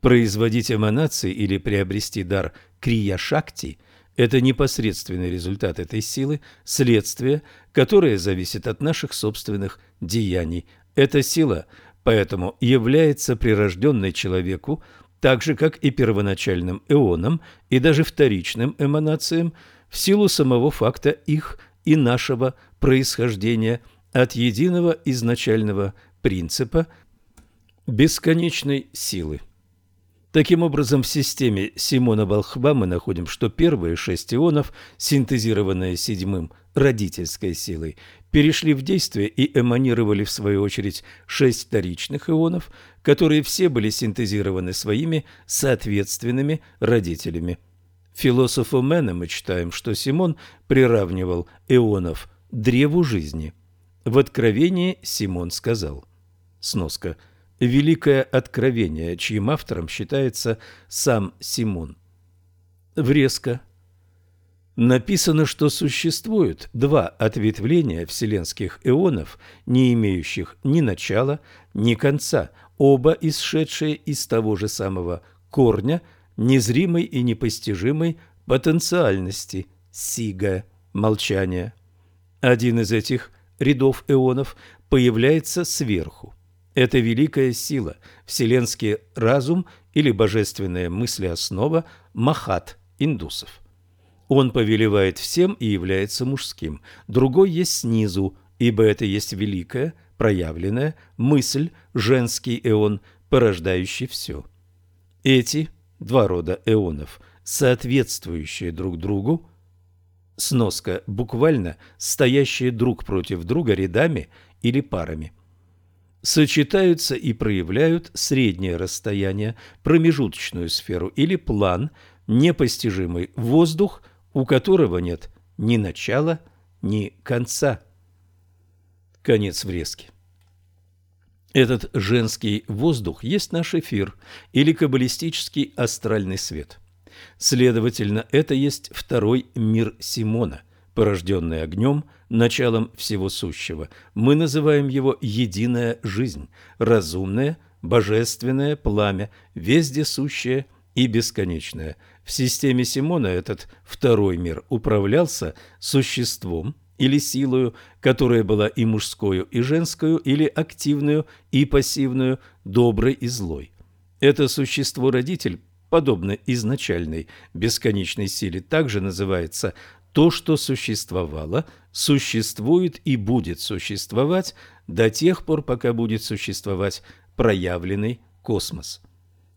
Производить эманации или приобрести дар крия-шакти – это непосредственный результат этой силы, следствие, которое зависит от наших собственных деяний. Эта сила поэтому является прирожденной человеку, так же, как и первоначальным эонам и даже вторичным эманациям, в силу самого факта их и нашего происхождения от единого изначального принципа бесконечной силы. Таким образом, в системе Симона Волхва мы находим, что первые шесть ионов, синтезированные седьмым родительской силой, перешли в действие и эманировали в свою очередь шесть вторичных ионов, которые все были синтезированы своими соответственными родителями. Философу Мэна мы читаем, что Симон приравнивал ионов древу жизни. В Откровении Симон сказал. Сноска – Великое откровение, чьим автором считается сам Симон. Врезка. Написано, что существует два ответвления вселенских эонов, не имеющих ни начала, ни конца, оба исшедшие из того же самого корня, незримой и непостижимой потенциальности, сига, молчания. Один из этих рядов эонов появляется сверху. Это великая сила, вселенский разум или божественная мыслеоснова Махат индусов. Он повелевает всем и является мужским. Другой есть снизу, ибо это есть великая, проявленная мысль, женский эон, порождающий все. Эти два рода эонов, соответствующие друг другу, сноска буквально стоящие друг против друга рядами или парами – сочетаются и проявляют среднее расстояние, промежуточную сферу или план, непостижимый воздух, у которого нет ни начала, ни конца. Конец врезки. Этот женский воздух есть наш эфир или каббалистический астральный свет. Следовательно, это есть второй мир Симона – порожденный огнем, началом всего сущего. Мы называем его «единая жизнь», разумное, божественное пламя, вездесущее и бесконечное. В системе Симона этот второй мир управлялся существом или силою, которая была и мужскую, и женскую, или активную и пассивную, доброй и злой. Это существо-родитель
подобно изначальной бесконечной силе, также называется то, что существовало, существует и будет существовать до тех пор, пока будет существовать проявленный космос.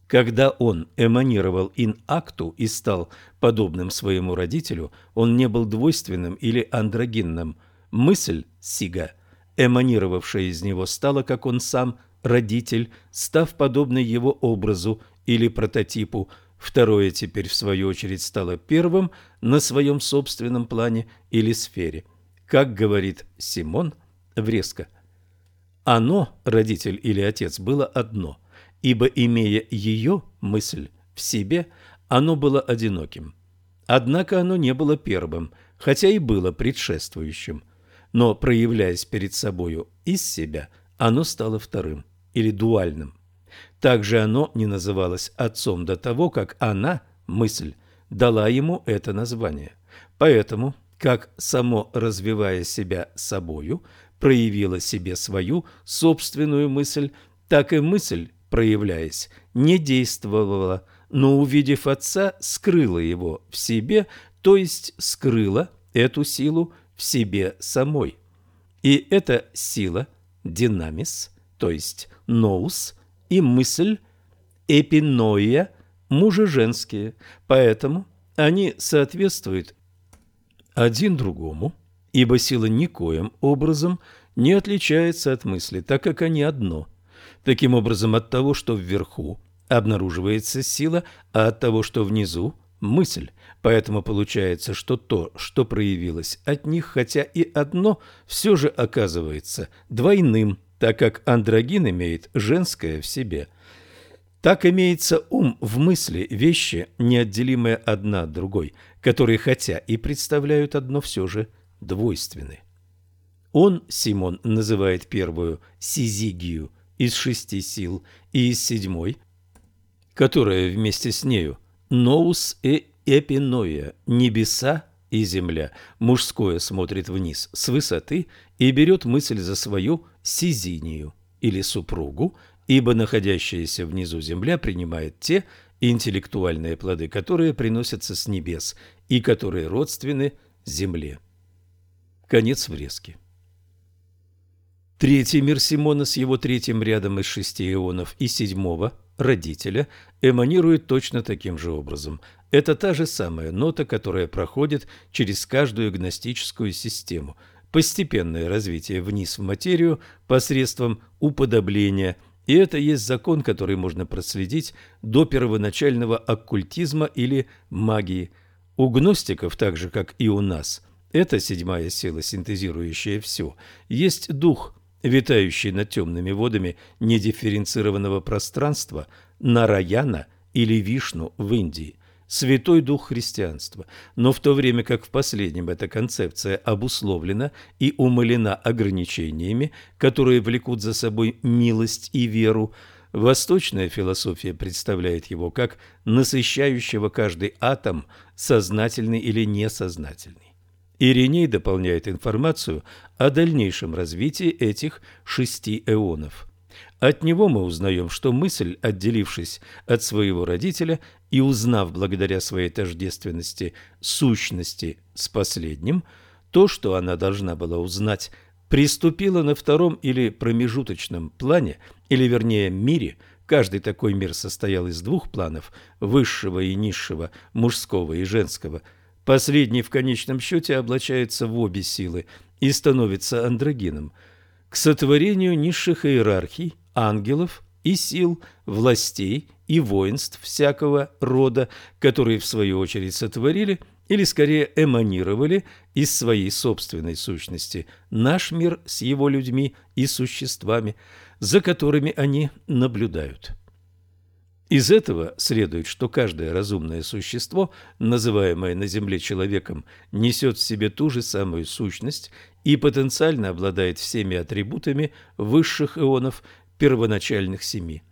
Когда он эманировал ин акту и стал подобным своему родителю, он не был двойственным или андрогинным. Мысль Сига, эманировавшая из него, стала, как он сам, родитель, став подобной его образу или прототипу. Второе теперь, в свою очередь, стало первым на своем собственном плане или сфере. Как говорит Симон Врезко, оно, родитель или отец, было одно – ибо, имея ее мысль в себе, оно было одиноким. Однако оно не было первым, хотя и было предшествующим. Но, проявляясь перед собою из себя, оно стало вторым или дуальным. Также оно не называлось отцом до того, как она, мысль, дала ему это название. Поэтому, как само развивая себя собою, проявила себе свою собственную мысль, так и мысль проявляясь, не действовала, но, увидев отца, скрыла его в себе, то есть скрыла эту силу в себе самой. И эта сила – динамис, то есть ноус, и мысль – эпиноия – мужа-женские, поэтому они соответствуют один другому, ибо сила никоим образом не отличается от мысли, так как они одно – Таким образом, от того, что вверху, обнаруживается сила, а от того, что внизу – мысль. Поэтому получается, что то, что проявилось от них, хотя и одно, все же оказывается двойным, так как андрогин имеет женское в себе. Так имеется ум в мысли, вещи, неотделимые одна от другой, которые хотя и представляют одно, все же двойственны. Он, Симон, называет первую сизигию – из шести сил и из седьмой, которая вместе с нею Ноус и Эпиноя, небеса и земля. Мужское смотрит вниз с высоты и берет мысль за свою сизинию или супругу, ибо находящаяся внизу земля принимает те интеллектуальные плоды, которые приносятся с небес и которые родственны земле. Конец врезки. Третий мир Симона с его третьим рядом из шести ионов и седьмого, родителя, эманирует точно таким же образом. Это та же самая нота, которая проходит через каждую гностическую систему. Постепенное развитие вниз в материю посредством уподобления – и это есть закон, который можно проследить до первоначального оккультизма или магии. У гностиков, так же как и у нас, эта седьмая сила, синтезирующая все, есть дух витающий над темными водами недифференцированного пространства, Нараяна или Вишну в Индии, Святой Дух христианства. Но в то время как в последнем эта концепция обусловлена и умалена ограничениями, которые влекут за собой милость и веру, Восточная философия представляет его как насыщающего каждый атом, сознательный или несознательный. Ириней дополняет информацию о дальнейшем развитии этих шести эонов. От него мы узнаем, что мысль, отделившись от своего родителя и узнав благодаря своей тождественности сущности с последним, то, что она должна была узнать, приступила на втором или промежуточном плане, или вернее мире, каждый такой мир состоял из двух планов, высшего и низшего, мужского и женского – Последний в конечном счете облачается в обе силы и становится андрогином. К сотворению низших иерархий, ангелов и сил, властей и воинств всякого рода, которые в свою очередь сотворили или скорее эманировали из своей собственной сущности наш мир с его людьми и существами, за которыми они наблюдают. Из этого следует, что каждое разумное существо, называемое на Земле человеком, несет в себе ту же самую сущность и потенциально обладает всеми атрибутами высших ионов первоначальных семи.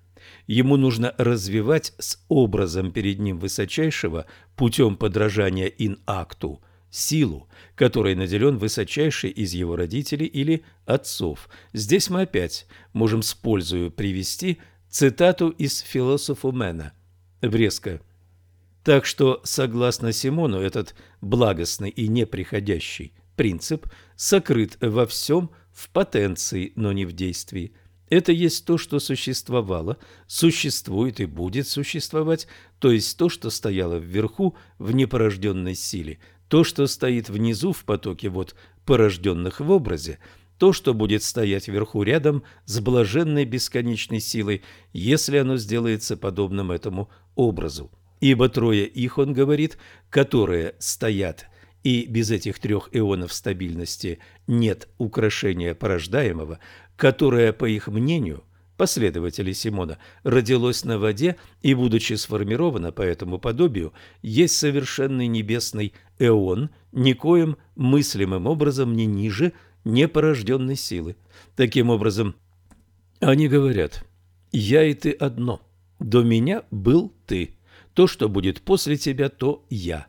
Ему нужно развивать с образом перед ним высочайшего путем подражания ин-акту силу, которой наделен высочайший из его родителей или отцов. Здесь мы опять можем с пользою привести – Цитату из «Философу Мэна». Врезка.
Так что, согласно Симону, этот благостный и неприходящий принцип сокрыт во всем в потенции, но не в действии. Это есть то, что существовало, существует и будет существовать, то есть то, что стояло вверху в непорожденной силе, то, что стоит внизу в потоке вот порожденных в образе, то, что будет стоять вверху рядом с блаженной бесконечной силой, если оно сделается подобным этому образу. Ибо трое их, он говорит, которые стоят, и без этих трех ионов стабильности нет украшения порождаемого, которое, по их мнению, последователи Симона, родилось на воде и, будучи сформировано по этому подобию, есть совершенный небесный эон, никоим мыслимым образом не ниже непорожденной силы. Таким образом, они говорят «Я и ты одно, до меня был ты, то, что будет после тебя, то я».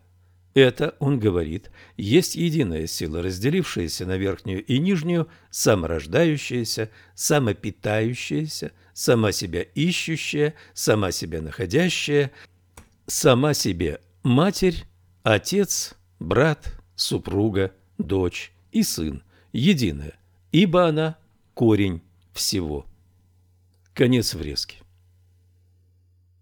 Это, он говорит, есть единая сила, разделившаяся на верхнюю и нижнюю, саморождающаяся, самопитающаяся, сама себя ищущая, сама себя находящая, сама себе матерь, отец, брат, супруга, дочь и сын, единая, ибо она корень всего. Конец врезки.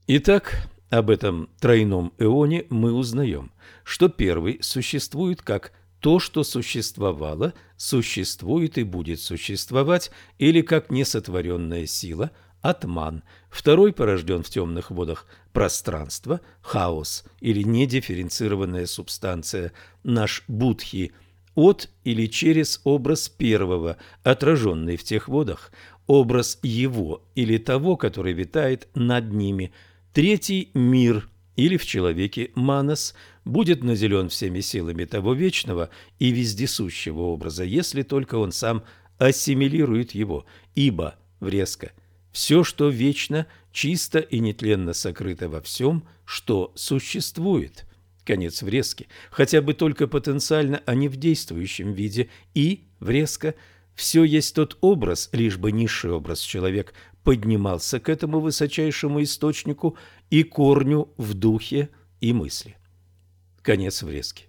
Итак, об этом тройном эоне мы узнаем, что первый существует как то, что существовало, существует и будет существовать, или как несотворенная сила, атман. Второй порожден в темных водах пространства, хаос или недифференцированная субстанция, наш будхи – от или через образ первого, отраженный в тех водах, образ его или того, который витает над ними. Третий – мир, или в человеке манас, будет наделен всеми силами того вечного и вездесущего образа, если только он сам ассимилирует его, ибо, врезко, все, что вечно, чисто и нетленно сокрыто во всем, что существует – конец врезки, хотя бы только потенциально, а не в действующем виде, и врезка все есть тот образ, лишь бы низший образ человек поднимался к этому высочайшему источнику и корню в духе и мысли. Конец врезки.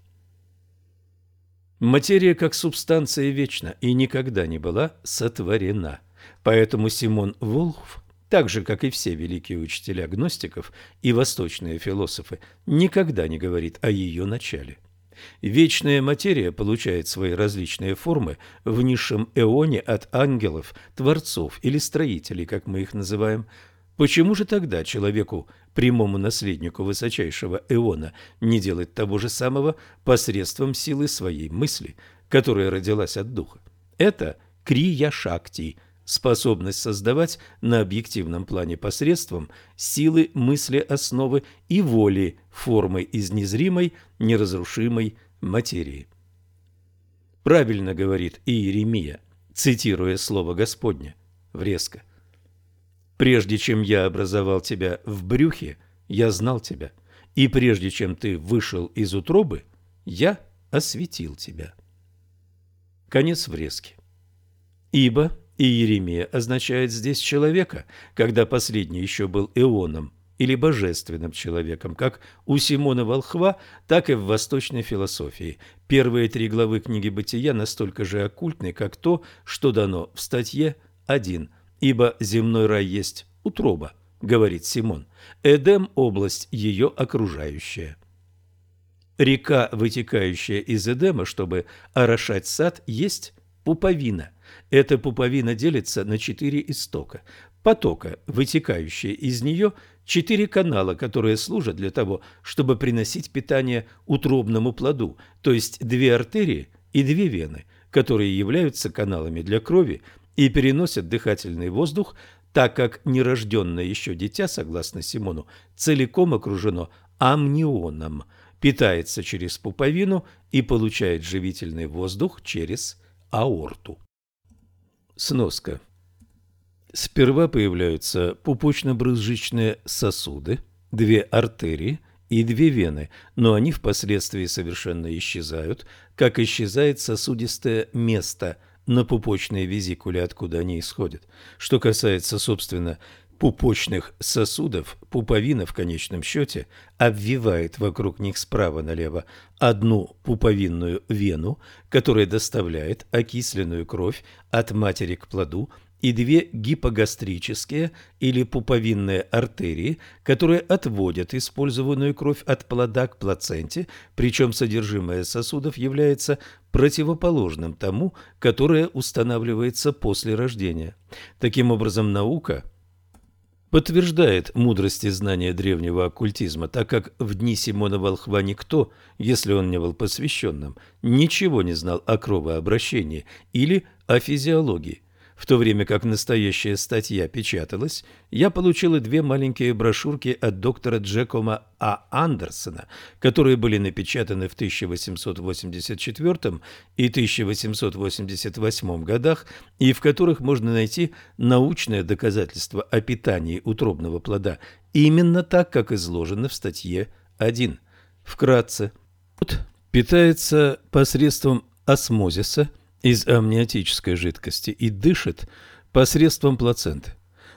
Материя как субстанция вечна и никогда не была сотворена. Поэтому Симон Волхв так же, как и все великие учителя гностиков и восточные философы, никогда не говорит о ее начале. Вечная материя получает свои различные формы в низшем эоне от ангелов, творцов или строителей, как мы их называем. Почему же тогда человеку, прямому наследнику высочайшего эона, не делать того же самого посредством силы своей мысли, которая родилась от духа? Это крия-шакти – способность создавать на объективном плане посредством силы мысли основы и воли формы из незримой, неразрушимой материи. Правильно говорит Иеремия, цитируя слово Господне, врезко. «Прежде чем я образовал тебя в брюхе, я знал тебя, и прежде чем ты вышел из утробы, я осветил тебя». Конец врезки. «Ибо и Еремия означает здесь человека, когда последний еще был эоном или божественным человеком, как у Симона Волхва, так и в восточной философии. Первые три главы книги «Бытия» настолько же оккультны, как то, что дано в статье 1. «Ибо земной рай есть утроба», — говорит Симон, «Эдем — область ее окружающая». Река, вытекающая из Эдема, чтобы орошать сад, есть пуповина – эта пуповина делится на четыре истока. Потока, вытекающие из нее, четыре канала, которые служат для того, чтобы приносить питание утробному плоду, то есть две артерии и две вены, которые являются каналами для крови и переносят дыхательный воздух, так как нерожденное еще дитя, согласно Симону, целиком окружено амнионом, питается через пуповину и получает живительный воздух через аорту. Сноска. Сперва появляются пупочно-брызжечные сосуды, две артерии и две вены, но они впоследствии совершенно исчезают, как исчезает сосудистое место на пупочной визикуле, откуда они исходят. Что касается, собственно,
пупочных сосудов пуповина в конечном счете обвивает вокруг них справа налево одну пуповинную вену, которая доставляет окисленную кровь от матери к плоду и две гипогастрические или пуповинные артерии, которые отводят использованную кровь от плода к плаценте, причем содержимое сосудов является противоположным тому, которое устанавливается после рождения. Таким образом, наука подтверждает мудрость и знания древнего оккультизма, так как в дни Симона Волхва никто, если он не был посвященным, ничего не знал о кровообращении или о физиологии. В то время как настоящая статья печаталась, я получил и две маленькие брошюрки от доктора Джекома А. Андерсона, которые были напечатаны в 1884 и 1888 годах и в которых можно найти научное доказательство о питании утробного плода именно так, как изложено в статье 1. Вкратце. Питается посредством осмозиса – из амниотической жидкости и дышит посредством плаценты.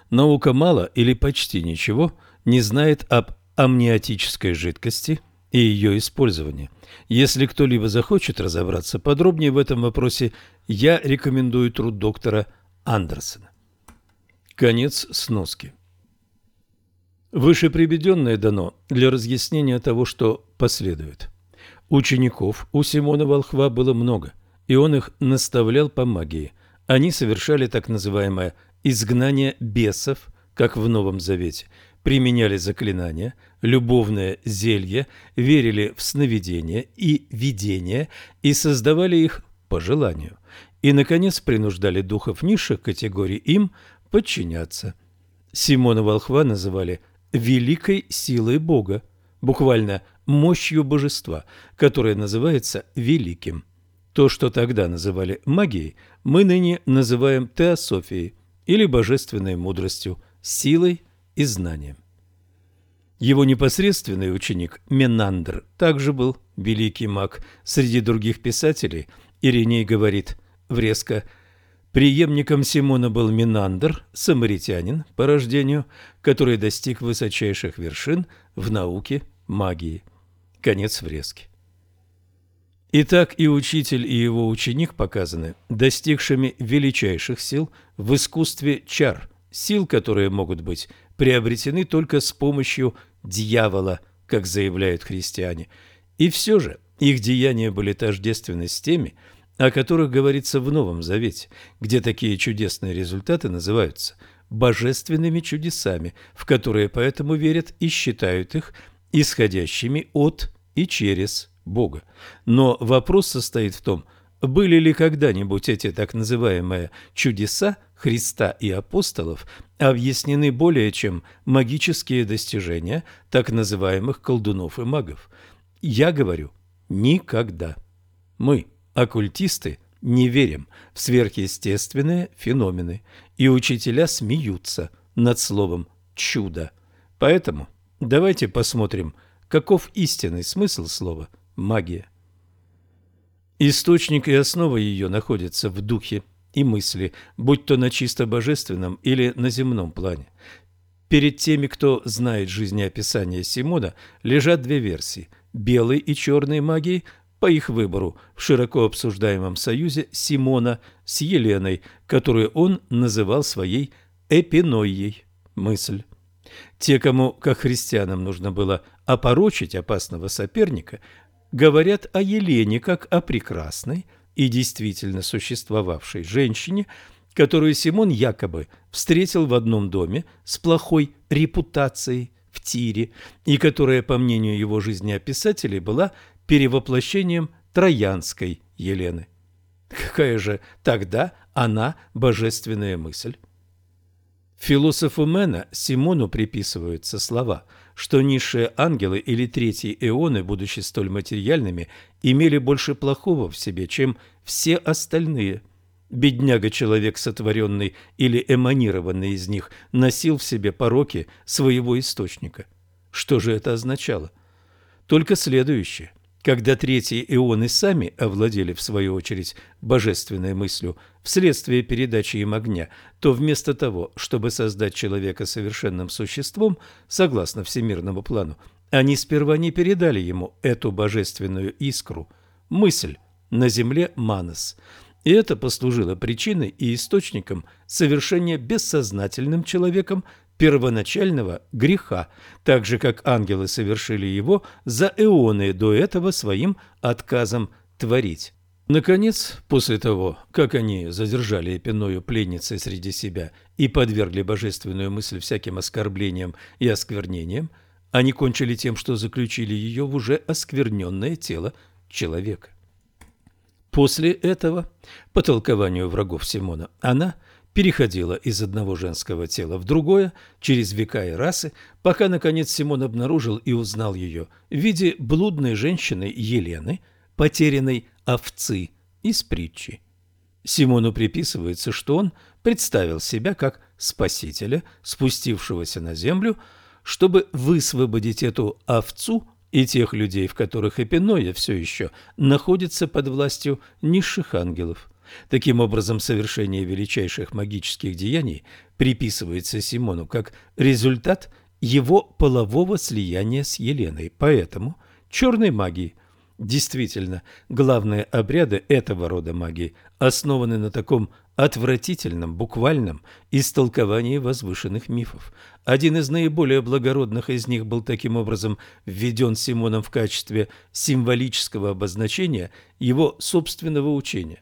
Наука мало или почти ничего не знает об амниотической жидкости и ее использовании. Если кто-либо захочет разобраться подробнее в этом вопросе, я рекомендую труд доктора Андерсона. Конец сноски. Выше приведенное дано для разъяснения того, что последует. Учеников у Симона Волхва было много – и он их наставлял по магии. Они совершали так называемое изгнание бесов, как в Новом Завете, применяли заклинания, любовное зелье, верили в сновидения и видения и создавали их по желанию. И, наконец, принуждали духов низших категорий им подчиняться. Симона Волхва называли «великой силой Бога», буквально «мощью божества», которое называется «великим». То, что тогда называли магией, мы ныне называем теософией или божественной мудростью, силой и знанием. Его непосредственный ученик Менандр также был великий маг. Среди других писателей Ириней говорит врезко Преемником Симона был Минандр, самаритянин по рождению, который достиг высочайших вершин в науке магии. Конец врезки. Итак, и учитель, и его ученик показаны достигшими величайших сил в искусстве чар, сил, которые могут быть приобретены только с помощью дьявола, как заявляют христиане. И все же их деяния были тождественны с теми, о которых говорится в Новом Завете, где такие чудесные результаты называются божественными чудесами, в которые поэтому верят и считают их исходящими от и через Бога. Но вопрос состоит в том, были ли когда-нибудь эти так называемые чудеса Христа и апостолов объяснены более чем магические достижения так называемых колдунов и магов? Я говорю, никогда. Мы, оккультисты, не верим в сверхъестественные феномены, и учителя смеются над словом «чудо». Поэтому давайте посмотрим, каков истинный смысл слова магия. Источник и основа ее находятся в духе и мысли, будь то на чисто божественном или на земном плане. Перед теми, кто знает жизнеописание Симона, лежат две версии – белой и черной магии по их выбору в широко обсуждаемом союзе Симона с Еленой, которую он называл своей эпиноией – мысль. Те, кому, как христианам, нужно было опорочить опасного соперника, говорят о Елене как о прекрасной и действительно существовавшей женщине, которую Симон якобы встретил в одном доме с плохой репутацией в Тире, и которая, по мнению его жизнеописателей, была перевоплощением троянской Елены. Какая же тогда она божественная мысль? Философу Мэна Симону приписываются слова – что низшие ангелы или третьи эоны, будучи столь материальными, имели больше плохого в себе, чем все остальные. Бедняга-человек, сотворенный или эманированный из них, носил в себе пороки своего источника. Что же это означало? Только следующее.
Когда третьи ионы сами овладели, в свою очередь, божественной мыслью вследствие передачи им огня, то вместо того, чтобы создать человека совершенным существом, согласно всемирному плану, они сперва не передали ему эту божественную искру, мысль на земле Манас. И это послужило причиной и источником совершения бессознательным человеком первоначального греха, так же как ангелы совершили его за эоны до этого своим отказом творить. Наконец, после того, как они задержали Эпиною пленницей среди себя и подвергли божественную мысль всяким оскорблениям и осквернениям, они кончили тем, что заключили ее в уже оскверненное тело человека. После этого, по толкованию врагов Симона, она переходила из одного женского тела в другое через века и расы, пока, наконец, Симон обнаружил и узнал ее в виде блудной женщины Елены, потерянной овцы из притчи. Симону приписывается, что он представил себя как спасителя, спустившегося на землю, чтобы высвободить эту овцу и тех людей, в которых Эпиноя все еще находится под властью низших ангелов. Таким образом, совершение величайших магических деяний приписывается Симону как результат его полового слияния с Еленой. Поэтому черной магии Действительно, главные обряды этого рода магии основаны на таком отвратительном, буквальном истолковании возвышенных мифов. Один из наиболее благородных из них был таким образом введен Симоном в качестве символического обозначения его собственного учения.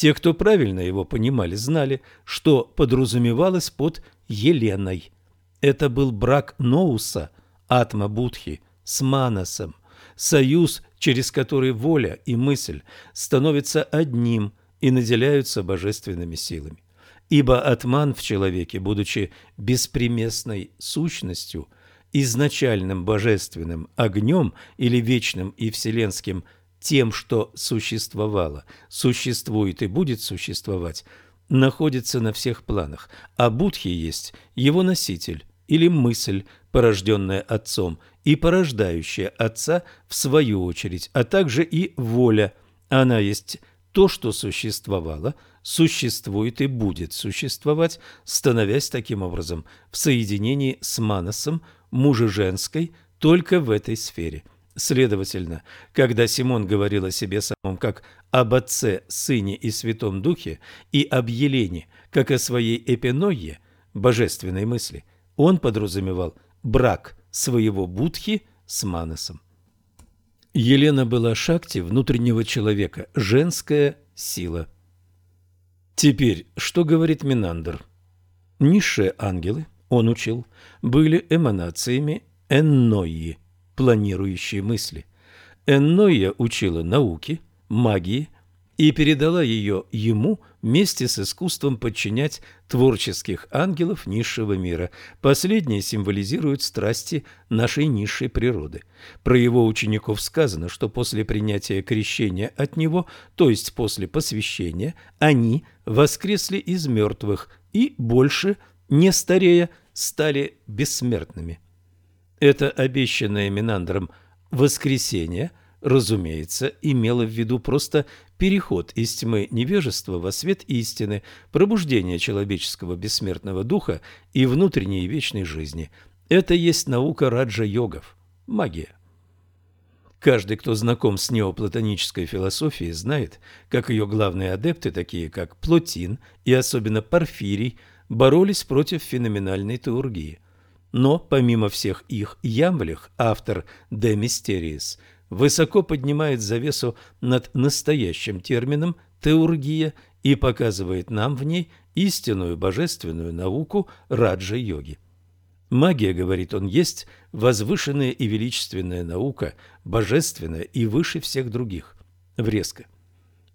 Те, кто правильно его понимали, знали, что подразумевалось под Еленой. Это был брак Ноуса, Атма Будхи, с Манасом, союз, через который воля и мысль становятся одним и наделяются божественными силами. Ибо Атман в человеке, будучи беспримесной сущностью, изначальным божественным огнем или вечным и вселенским – тем, что существовало, существует и будет существовать, находится на всех планах, а Будхи есть его носитель или мысль, порожденная Отцом и порождающая Отца в свою очередь, а также и воля. Она есть то, что существовало, существует и будет существовать, становясь таким образом в соединении с Манасом, мужа женской, только в этой сфере – Следовательно, когда Симон говорил о себе самом как об Отце, Сыне и Святом Духе и об Елене, как о своей эпинойе, божественной мысли, он подразумевал брак своего Будхи с Манасом. Елена была шакти внутреннего человека, женская сила. Теперь, что говорит Минандр? Низшие ангелы, он учил, были эманациями эннои – планирующие мысли. Энноя учила науке, магии и передала ее ему вместе с искусством подчинять творческих ангелов низшего мира. Последние символизируют страсти нашей низшей природы. Про его учеников сказано, что после принятия крещения от него, то есть после посвящения, они воскресли из мертвых и больше, не старея, стали бессмертными. Это обещанное Минандром воскресение, разумеется, имело в виду просто переход из тьмы невежества во свет истины, пробуждение человеческого бессмертного духа и внутренней вечной жизни. Это есть наука раджа-йогов, магия. Каждый, кто знаком с неоплатонической философией, знает, как ее главные адепты, такие как Плотин и особенно Порфирий, боролись против феноменальной теургии – но, помимо всех их ямблях, автор «De Mysteriis» высоко поднимает завесу над настоящим термином «теургия» и показывает нам в ней истинную божественную науку раджа-йоги. Магия, говорит он, есть возвышенная и величественная наука, божественная и выше всех других. Врезка.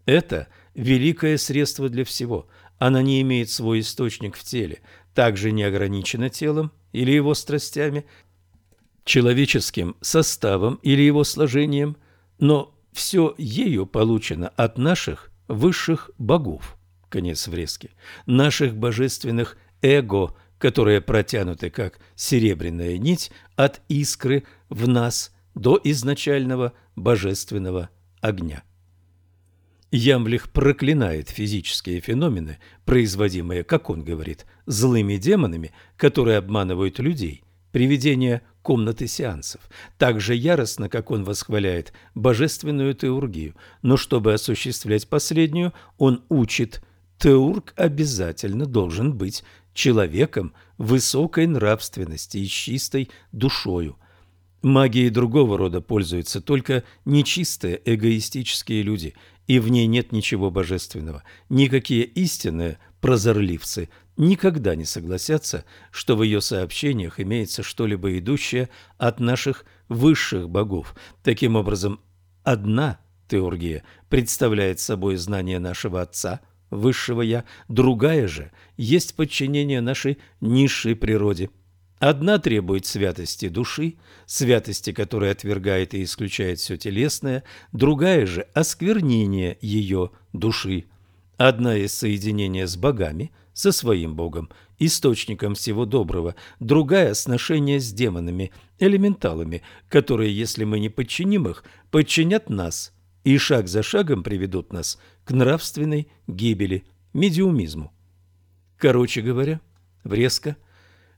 Это великое средство для всего. Она не имеет свой источник в теле, также не ограничена телом или его страстями, человеческим составом или его сложением, но все ею получено от наших высших богов, конец врезки, наших божественных эго, которые протянуты как серебряная нить от искры в нас до изначального божественного огня. Ямблих проклинает физические феномены, производимые, как он говорит, злыми демонами, которые обманывают людей, приведение комнаты сеансов, так же яростно, как он восхваляет божественную теургию, но чтобы осуществлять последнюю, он учит, теург обязательно должен быть человеком высокой нравственности и чистой душою. Магией другого рода пользуются только нечистые эгоистические люди, и в ней нет ничего божественного. Никакие истинные прозорливцы никогда не согласятся, что в ее сообщениях имеется что-либо идущее от наших высших богов. Таким образом, одна теоргия представляет собой знание нашего Отца, высшего Я, другая же есть подчинение нашей низшей природе. Одна требует святости души, святости, которая отвергает и исключает все телесное, другая же – осквернение ее души. Одна из соединения с богами – со своим Богом, источником всего доброго, другая – сношение с демонами, элементалами, которые, если мы не подчиним их, подчинят нас и шаг за шагом приведут нас к нравственной гибели, медиумизму. Короче говоря, врезко,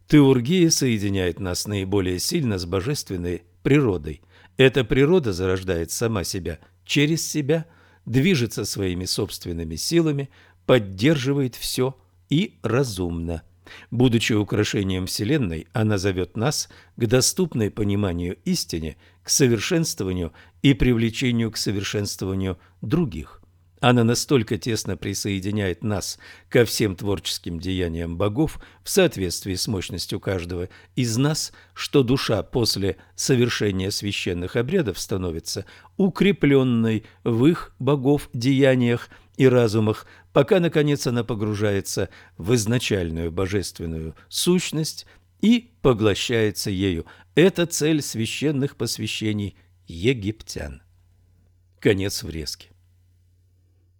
теургия соединяет нас наиболее сильно с божественной природой. Эта природа зарождает сама себя через себя, движется своими собственными силами, поддерживает все – и разумно. Будучи украшением Вселенной, она зовет нас к доступной пониманию истине, к совершенствованию и привлечению к совершенствованию других. Она настолько тесно присоединяет нас ко всем творческим деяниям богов в соответствии с мощностью каждого из нас, что душа после совершения священных обрядов становится укрепленной в их богов деяниях и разумах, пока, наконец, она погружается в изначальную божественную сущность и поглощается ею. Это цель священных посвящений египтян. Конец врезки.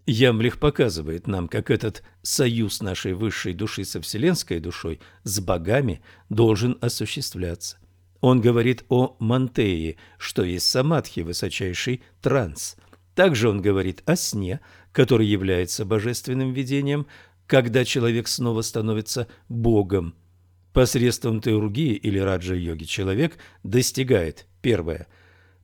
Ямлих показывает нам, как этот союз нашей высшей души со вселенской душой, с богами, должен осуществляться. Он говорит о мантее, что есть самадхи, высочайший транс. Также он говорит о сне, который является божественным видением, когда человек снова становится Богом. Посредством теургии или раджа-йоги человек достигает, первое,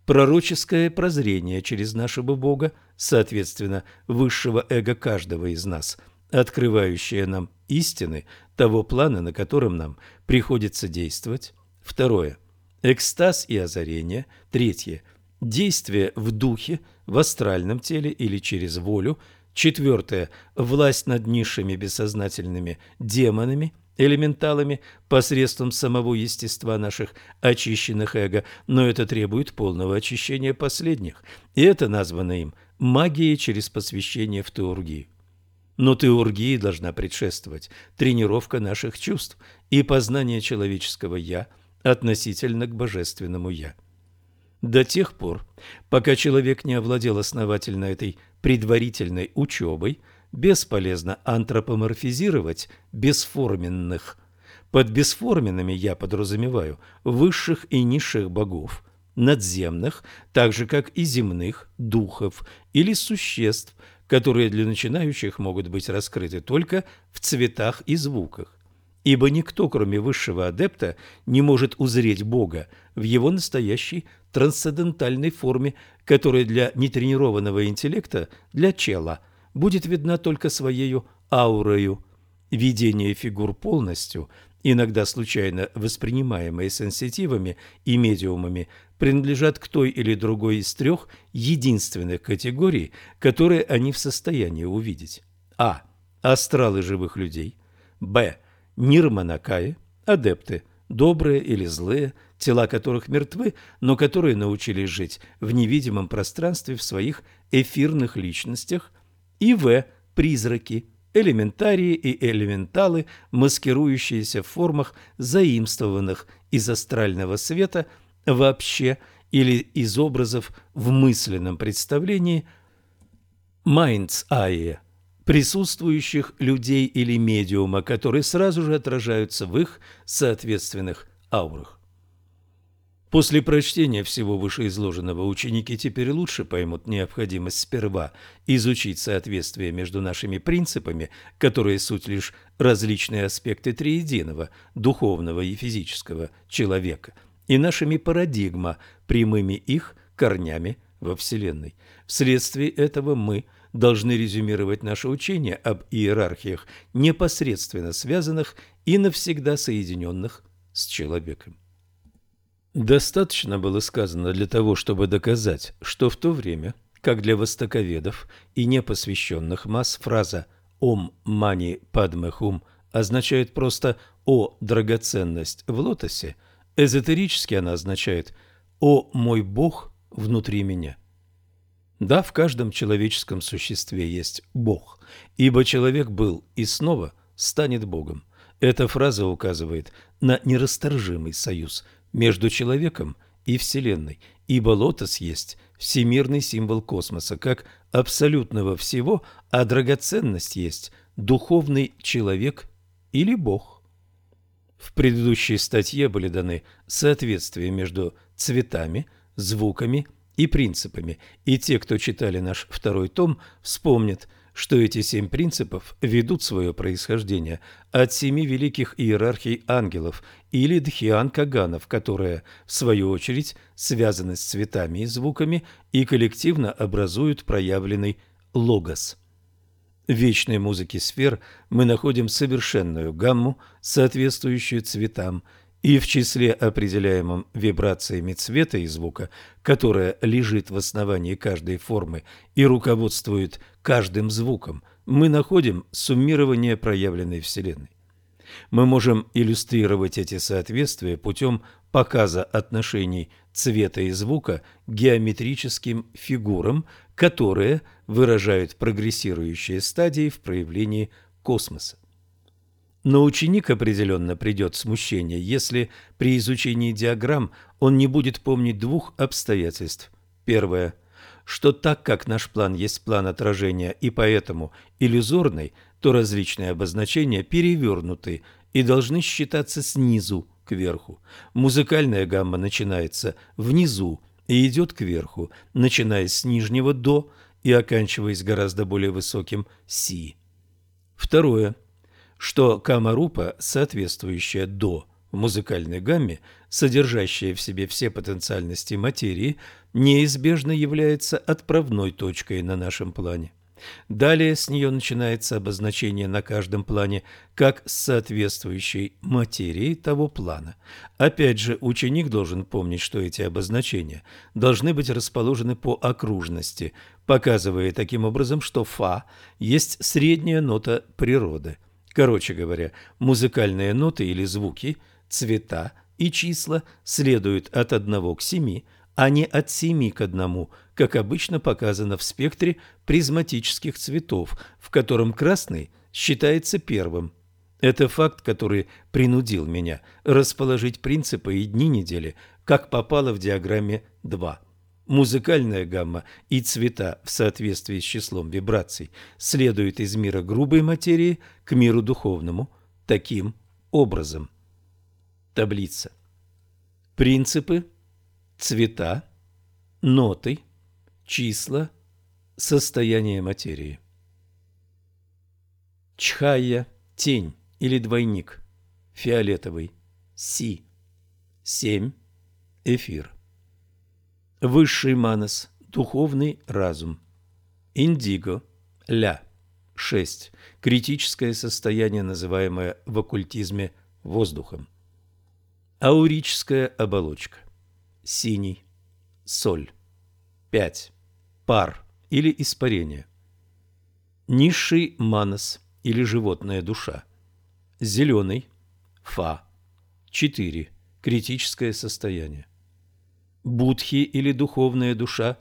пророческое прозрение через нашего Бога, соответственно, высшего эго каждого из нас, открывающее нам истины того плана, на котором нам приходится действовать. Второе. Экстаз и озарение. Третье. Действие в духе, в астральном теле или через волю. Четвертое. Власть над низшими бессознательными демонами, элементалами, посредством самого естества наших очищенных эго, но это требует полного очищения последних, и это названо им магией через посвящение в теургию. Но теургии должна предшествовать тренировка наших чувств и познание человеческого «я» относительно к божественному «я». До тех пор, пока человек не овладел основательно этой предварительной учебой, бесполезно антропоморфизировать бесформенных. Под бесформенными я подразумеваю высших и низших богов, надземных, так же как и земных духов или существ, которые для начинающих могут быть раскрыты только в цветах и звуках ибо никто, кроме высшего адепта, не может узреть Бога в его настоящей трансцендентальной форме, которая для нетренированного интеллекта, для чела, будет видна только своею аурою. Видение фигур полностью, иногда случайно воспринимаемые сенситивами и медиумами, принадлежат к той или другой из трех единственных категорий, которые они в состоянии увидеть. А. Астралы живых людей. Б Нирманакаи, адепты, добрые или злые, тела которых мертвы, но которые научились жить в невидимом пространстве в своих эфирных личностях, и В. Призраки, элементарии и элементалы, маскирующиеся в формах заимствованных из астрального света вообще или из образов в мысленном представлении Майнц Айе присутствующих людей или медиума, которые сразу же отражаются в их соответственных аурах. После прочтения всего вышеизложенного ученики теперь лучше поймут необходимость сперва изучить соответствие между нашими принципами, которые суть лишь различные аспекты триединого, духовного и физического человека, и нашими парадигма, прямыми их корнями во Вселенной. Вследствие этого мы должны резюмировать наше учение об иерархиях, непосредственно связанных и навсегда соединенных с человеком. Достаточно было сказано для того, чтобы доказать, что в то время, как для востоковедов и непосвященных масс фраза «Ом мани падме хум» означает просто «О драгоценность в лотосе», эзотерически она означает «О мой Бог внутри меня». Да, в каждом человеческом существе есть Бог, ибо человек был и снова станет Богом. Эта фраза указывает на нерасторжимый союз между человеком и Вселенной, ибо лотос есть всемирный символ космоса, как абсолютного всего, а драгоценность есть духовный человек или Бог. В предыдущей статье были даны соответствия между цветами, звуками и принципами, и те, кто читали наш второй том, вспомнят – что эти семь принципов ведут свое происхождение от семи великих иерархий ангелов или дхиан-каганов, которые, в свою очередь, связаны с цветами и звуками и коллективно образуют проявленный логос. В вечной музыке сфер мы находим совершенную гамму, соответствующую цветам – и в числе, определяемом вибрациями цвета и звука, которая лежит в основании каждой формы и руководствует каждым звуком, мы находим суммирование проявленной Вселенной. Мы можем иллюстрировать эти соответствия путем показа отношений цвета и звука геометрическим фигурам, которые выражают прогрессирующие стадии в проявлении космоса. Но ученик определенно придет смущение, если при изучении диаграмм он не будет помнить двух обстоятельств. Первое, что так как наш план есть план отражения и поэтому иллюзорный, то различные обозначения перевернуты и должны считаться снизу кверху. Музыкальная гамма начинается внизу и идет кверху, начиная с нижнего до и оканчиваясь гораздо более высоким си. Второе что камарупа, соответствующая до музыкальной гамме, содержащая в себе все потенциальности материи, неизбежно является отправной точкой на нашем плане. Далее с нее начинается обозначение на каждом плане как соответствующей материи того плана. Опять же, ученик должен помнить, что эти обозначения должны быть расположены по окружности, показывая таким образом, что фа есть средняя нота природы – Короче говоря, музыкальные ноты или звуки, цвета и числа следуют от 1 к 7, а не от 7 к 1, как обычно показано в спектре призматических цветов, в котором красный считается первым. Это факт, который принудил меня расположить принципы и дни недели, как попало в диаграмме 2. Музыкальная гамма и цвета в соответствии с числом вибраций следуют из мира грубой материи к миру духовному таким образом. Таблица. Принципы, цвета, ноты, числа, состояние материи. Чхая – тень или двойник, фиолетовый, си, семь, эфир. Высший манас – духовный разум. Индиго – ля. 6. Критическое состояние, называемое в оккультизме воздухом. Аурическая оболочка. Синий. Соль. 5. Пар или испарение. Низший манас или животная душа. Зеленый. Фа. 4. Критическое состояние. Будхи или духовная душа,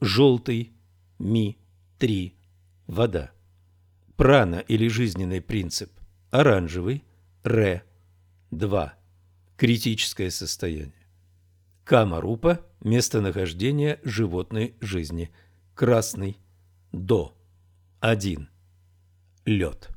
желтый, ми, три, вода. Прана или жизненный принцип, оранжевый, ре, два, критическое состояние. Камарупа – местонахождение животной жизни, красный, до, один, лед.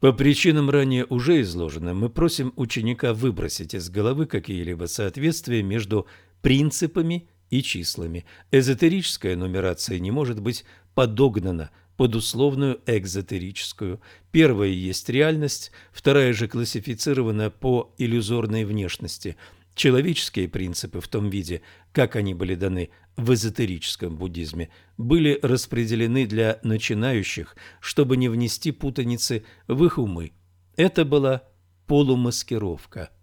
По причинам ранее уже изложенным мы просим ученика выбросить из головы какие-либо соответствия между принципами и числами. Эзотерическая нумерация не может быть подогнана под условную экзотерическую. Первая есть реальность, вторая же классифицирована по иллюзорной внешности. Человеческие принципы в том виде, как они были даны в эзотерическом буддизме, были распределены для начинающих, чтобы не внести путаницы в их умы. Это была полумаскировка –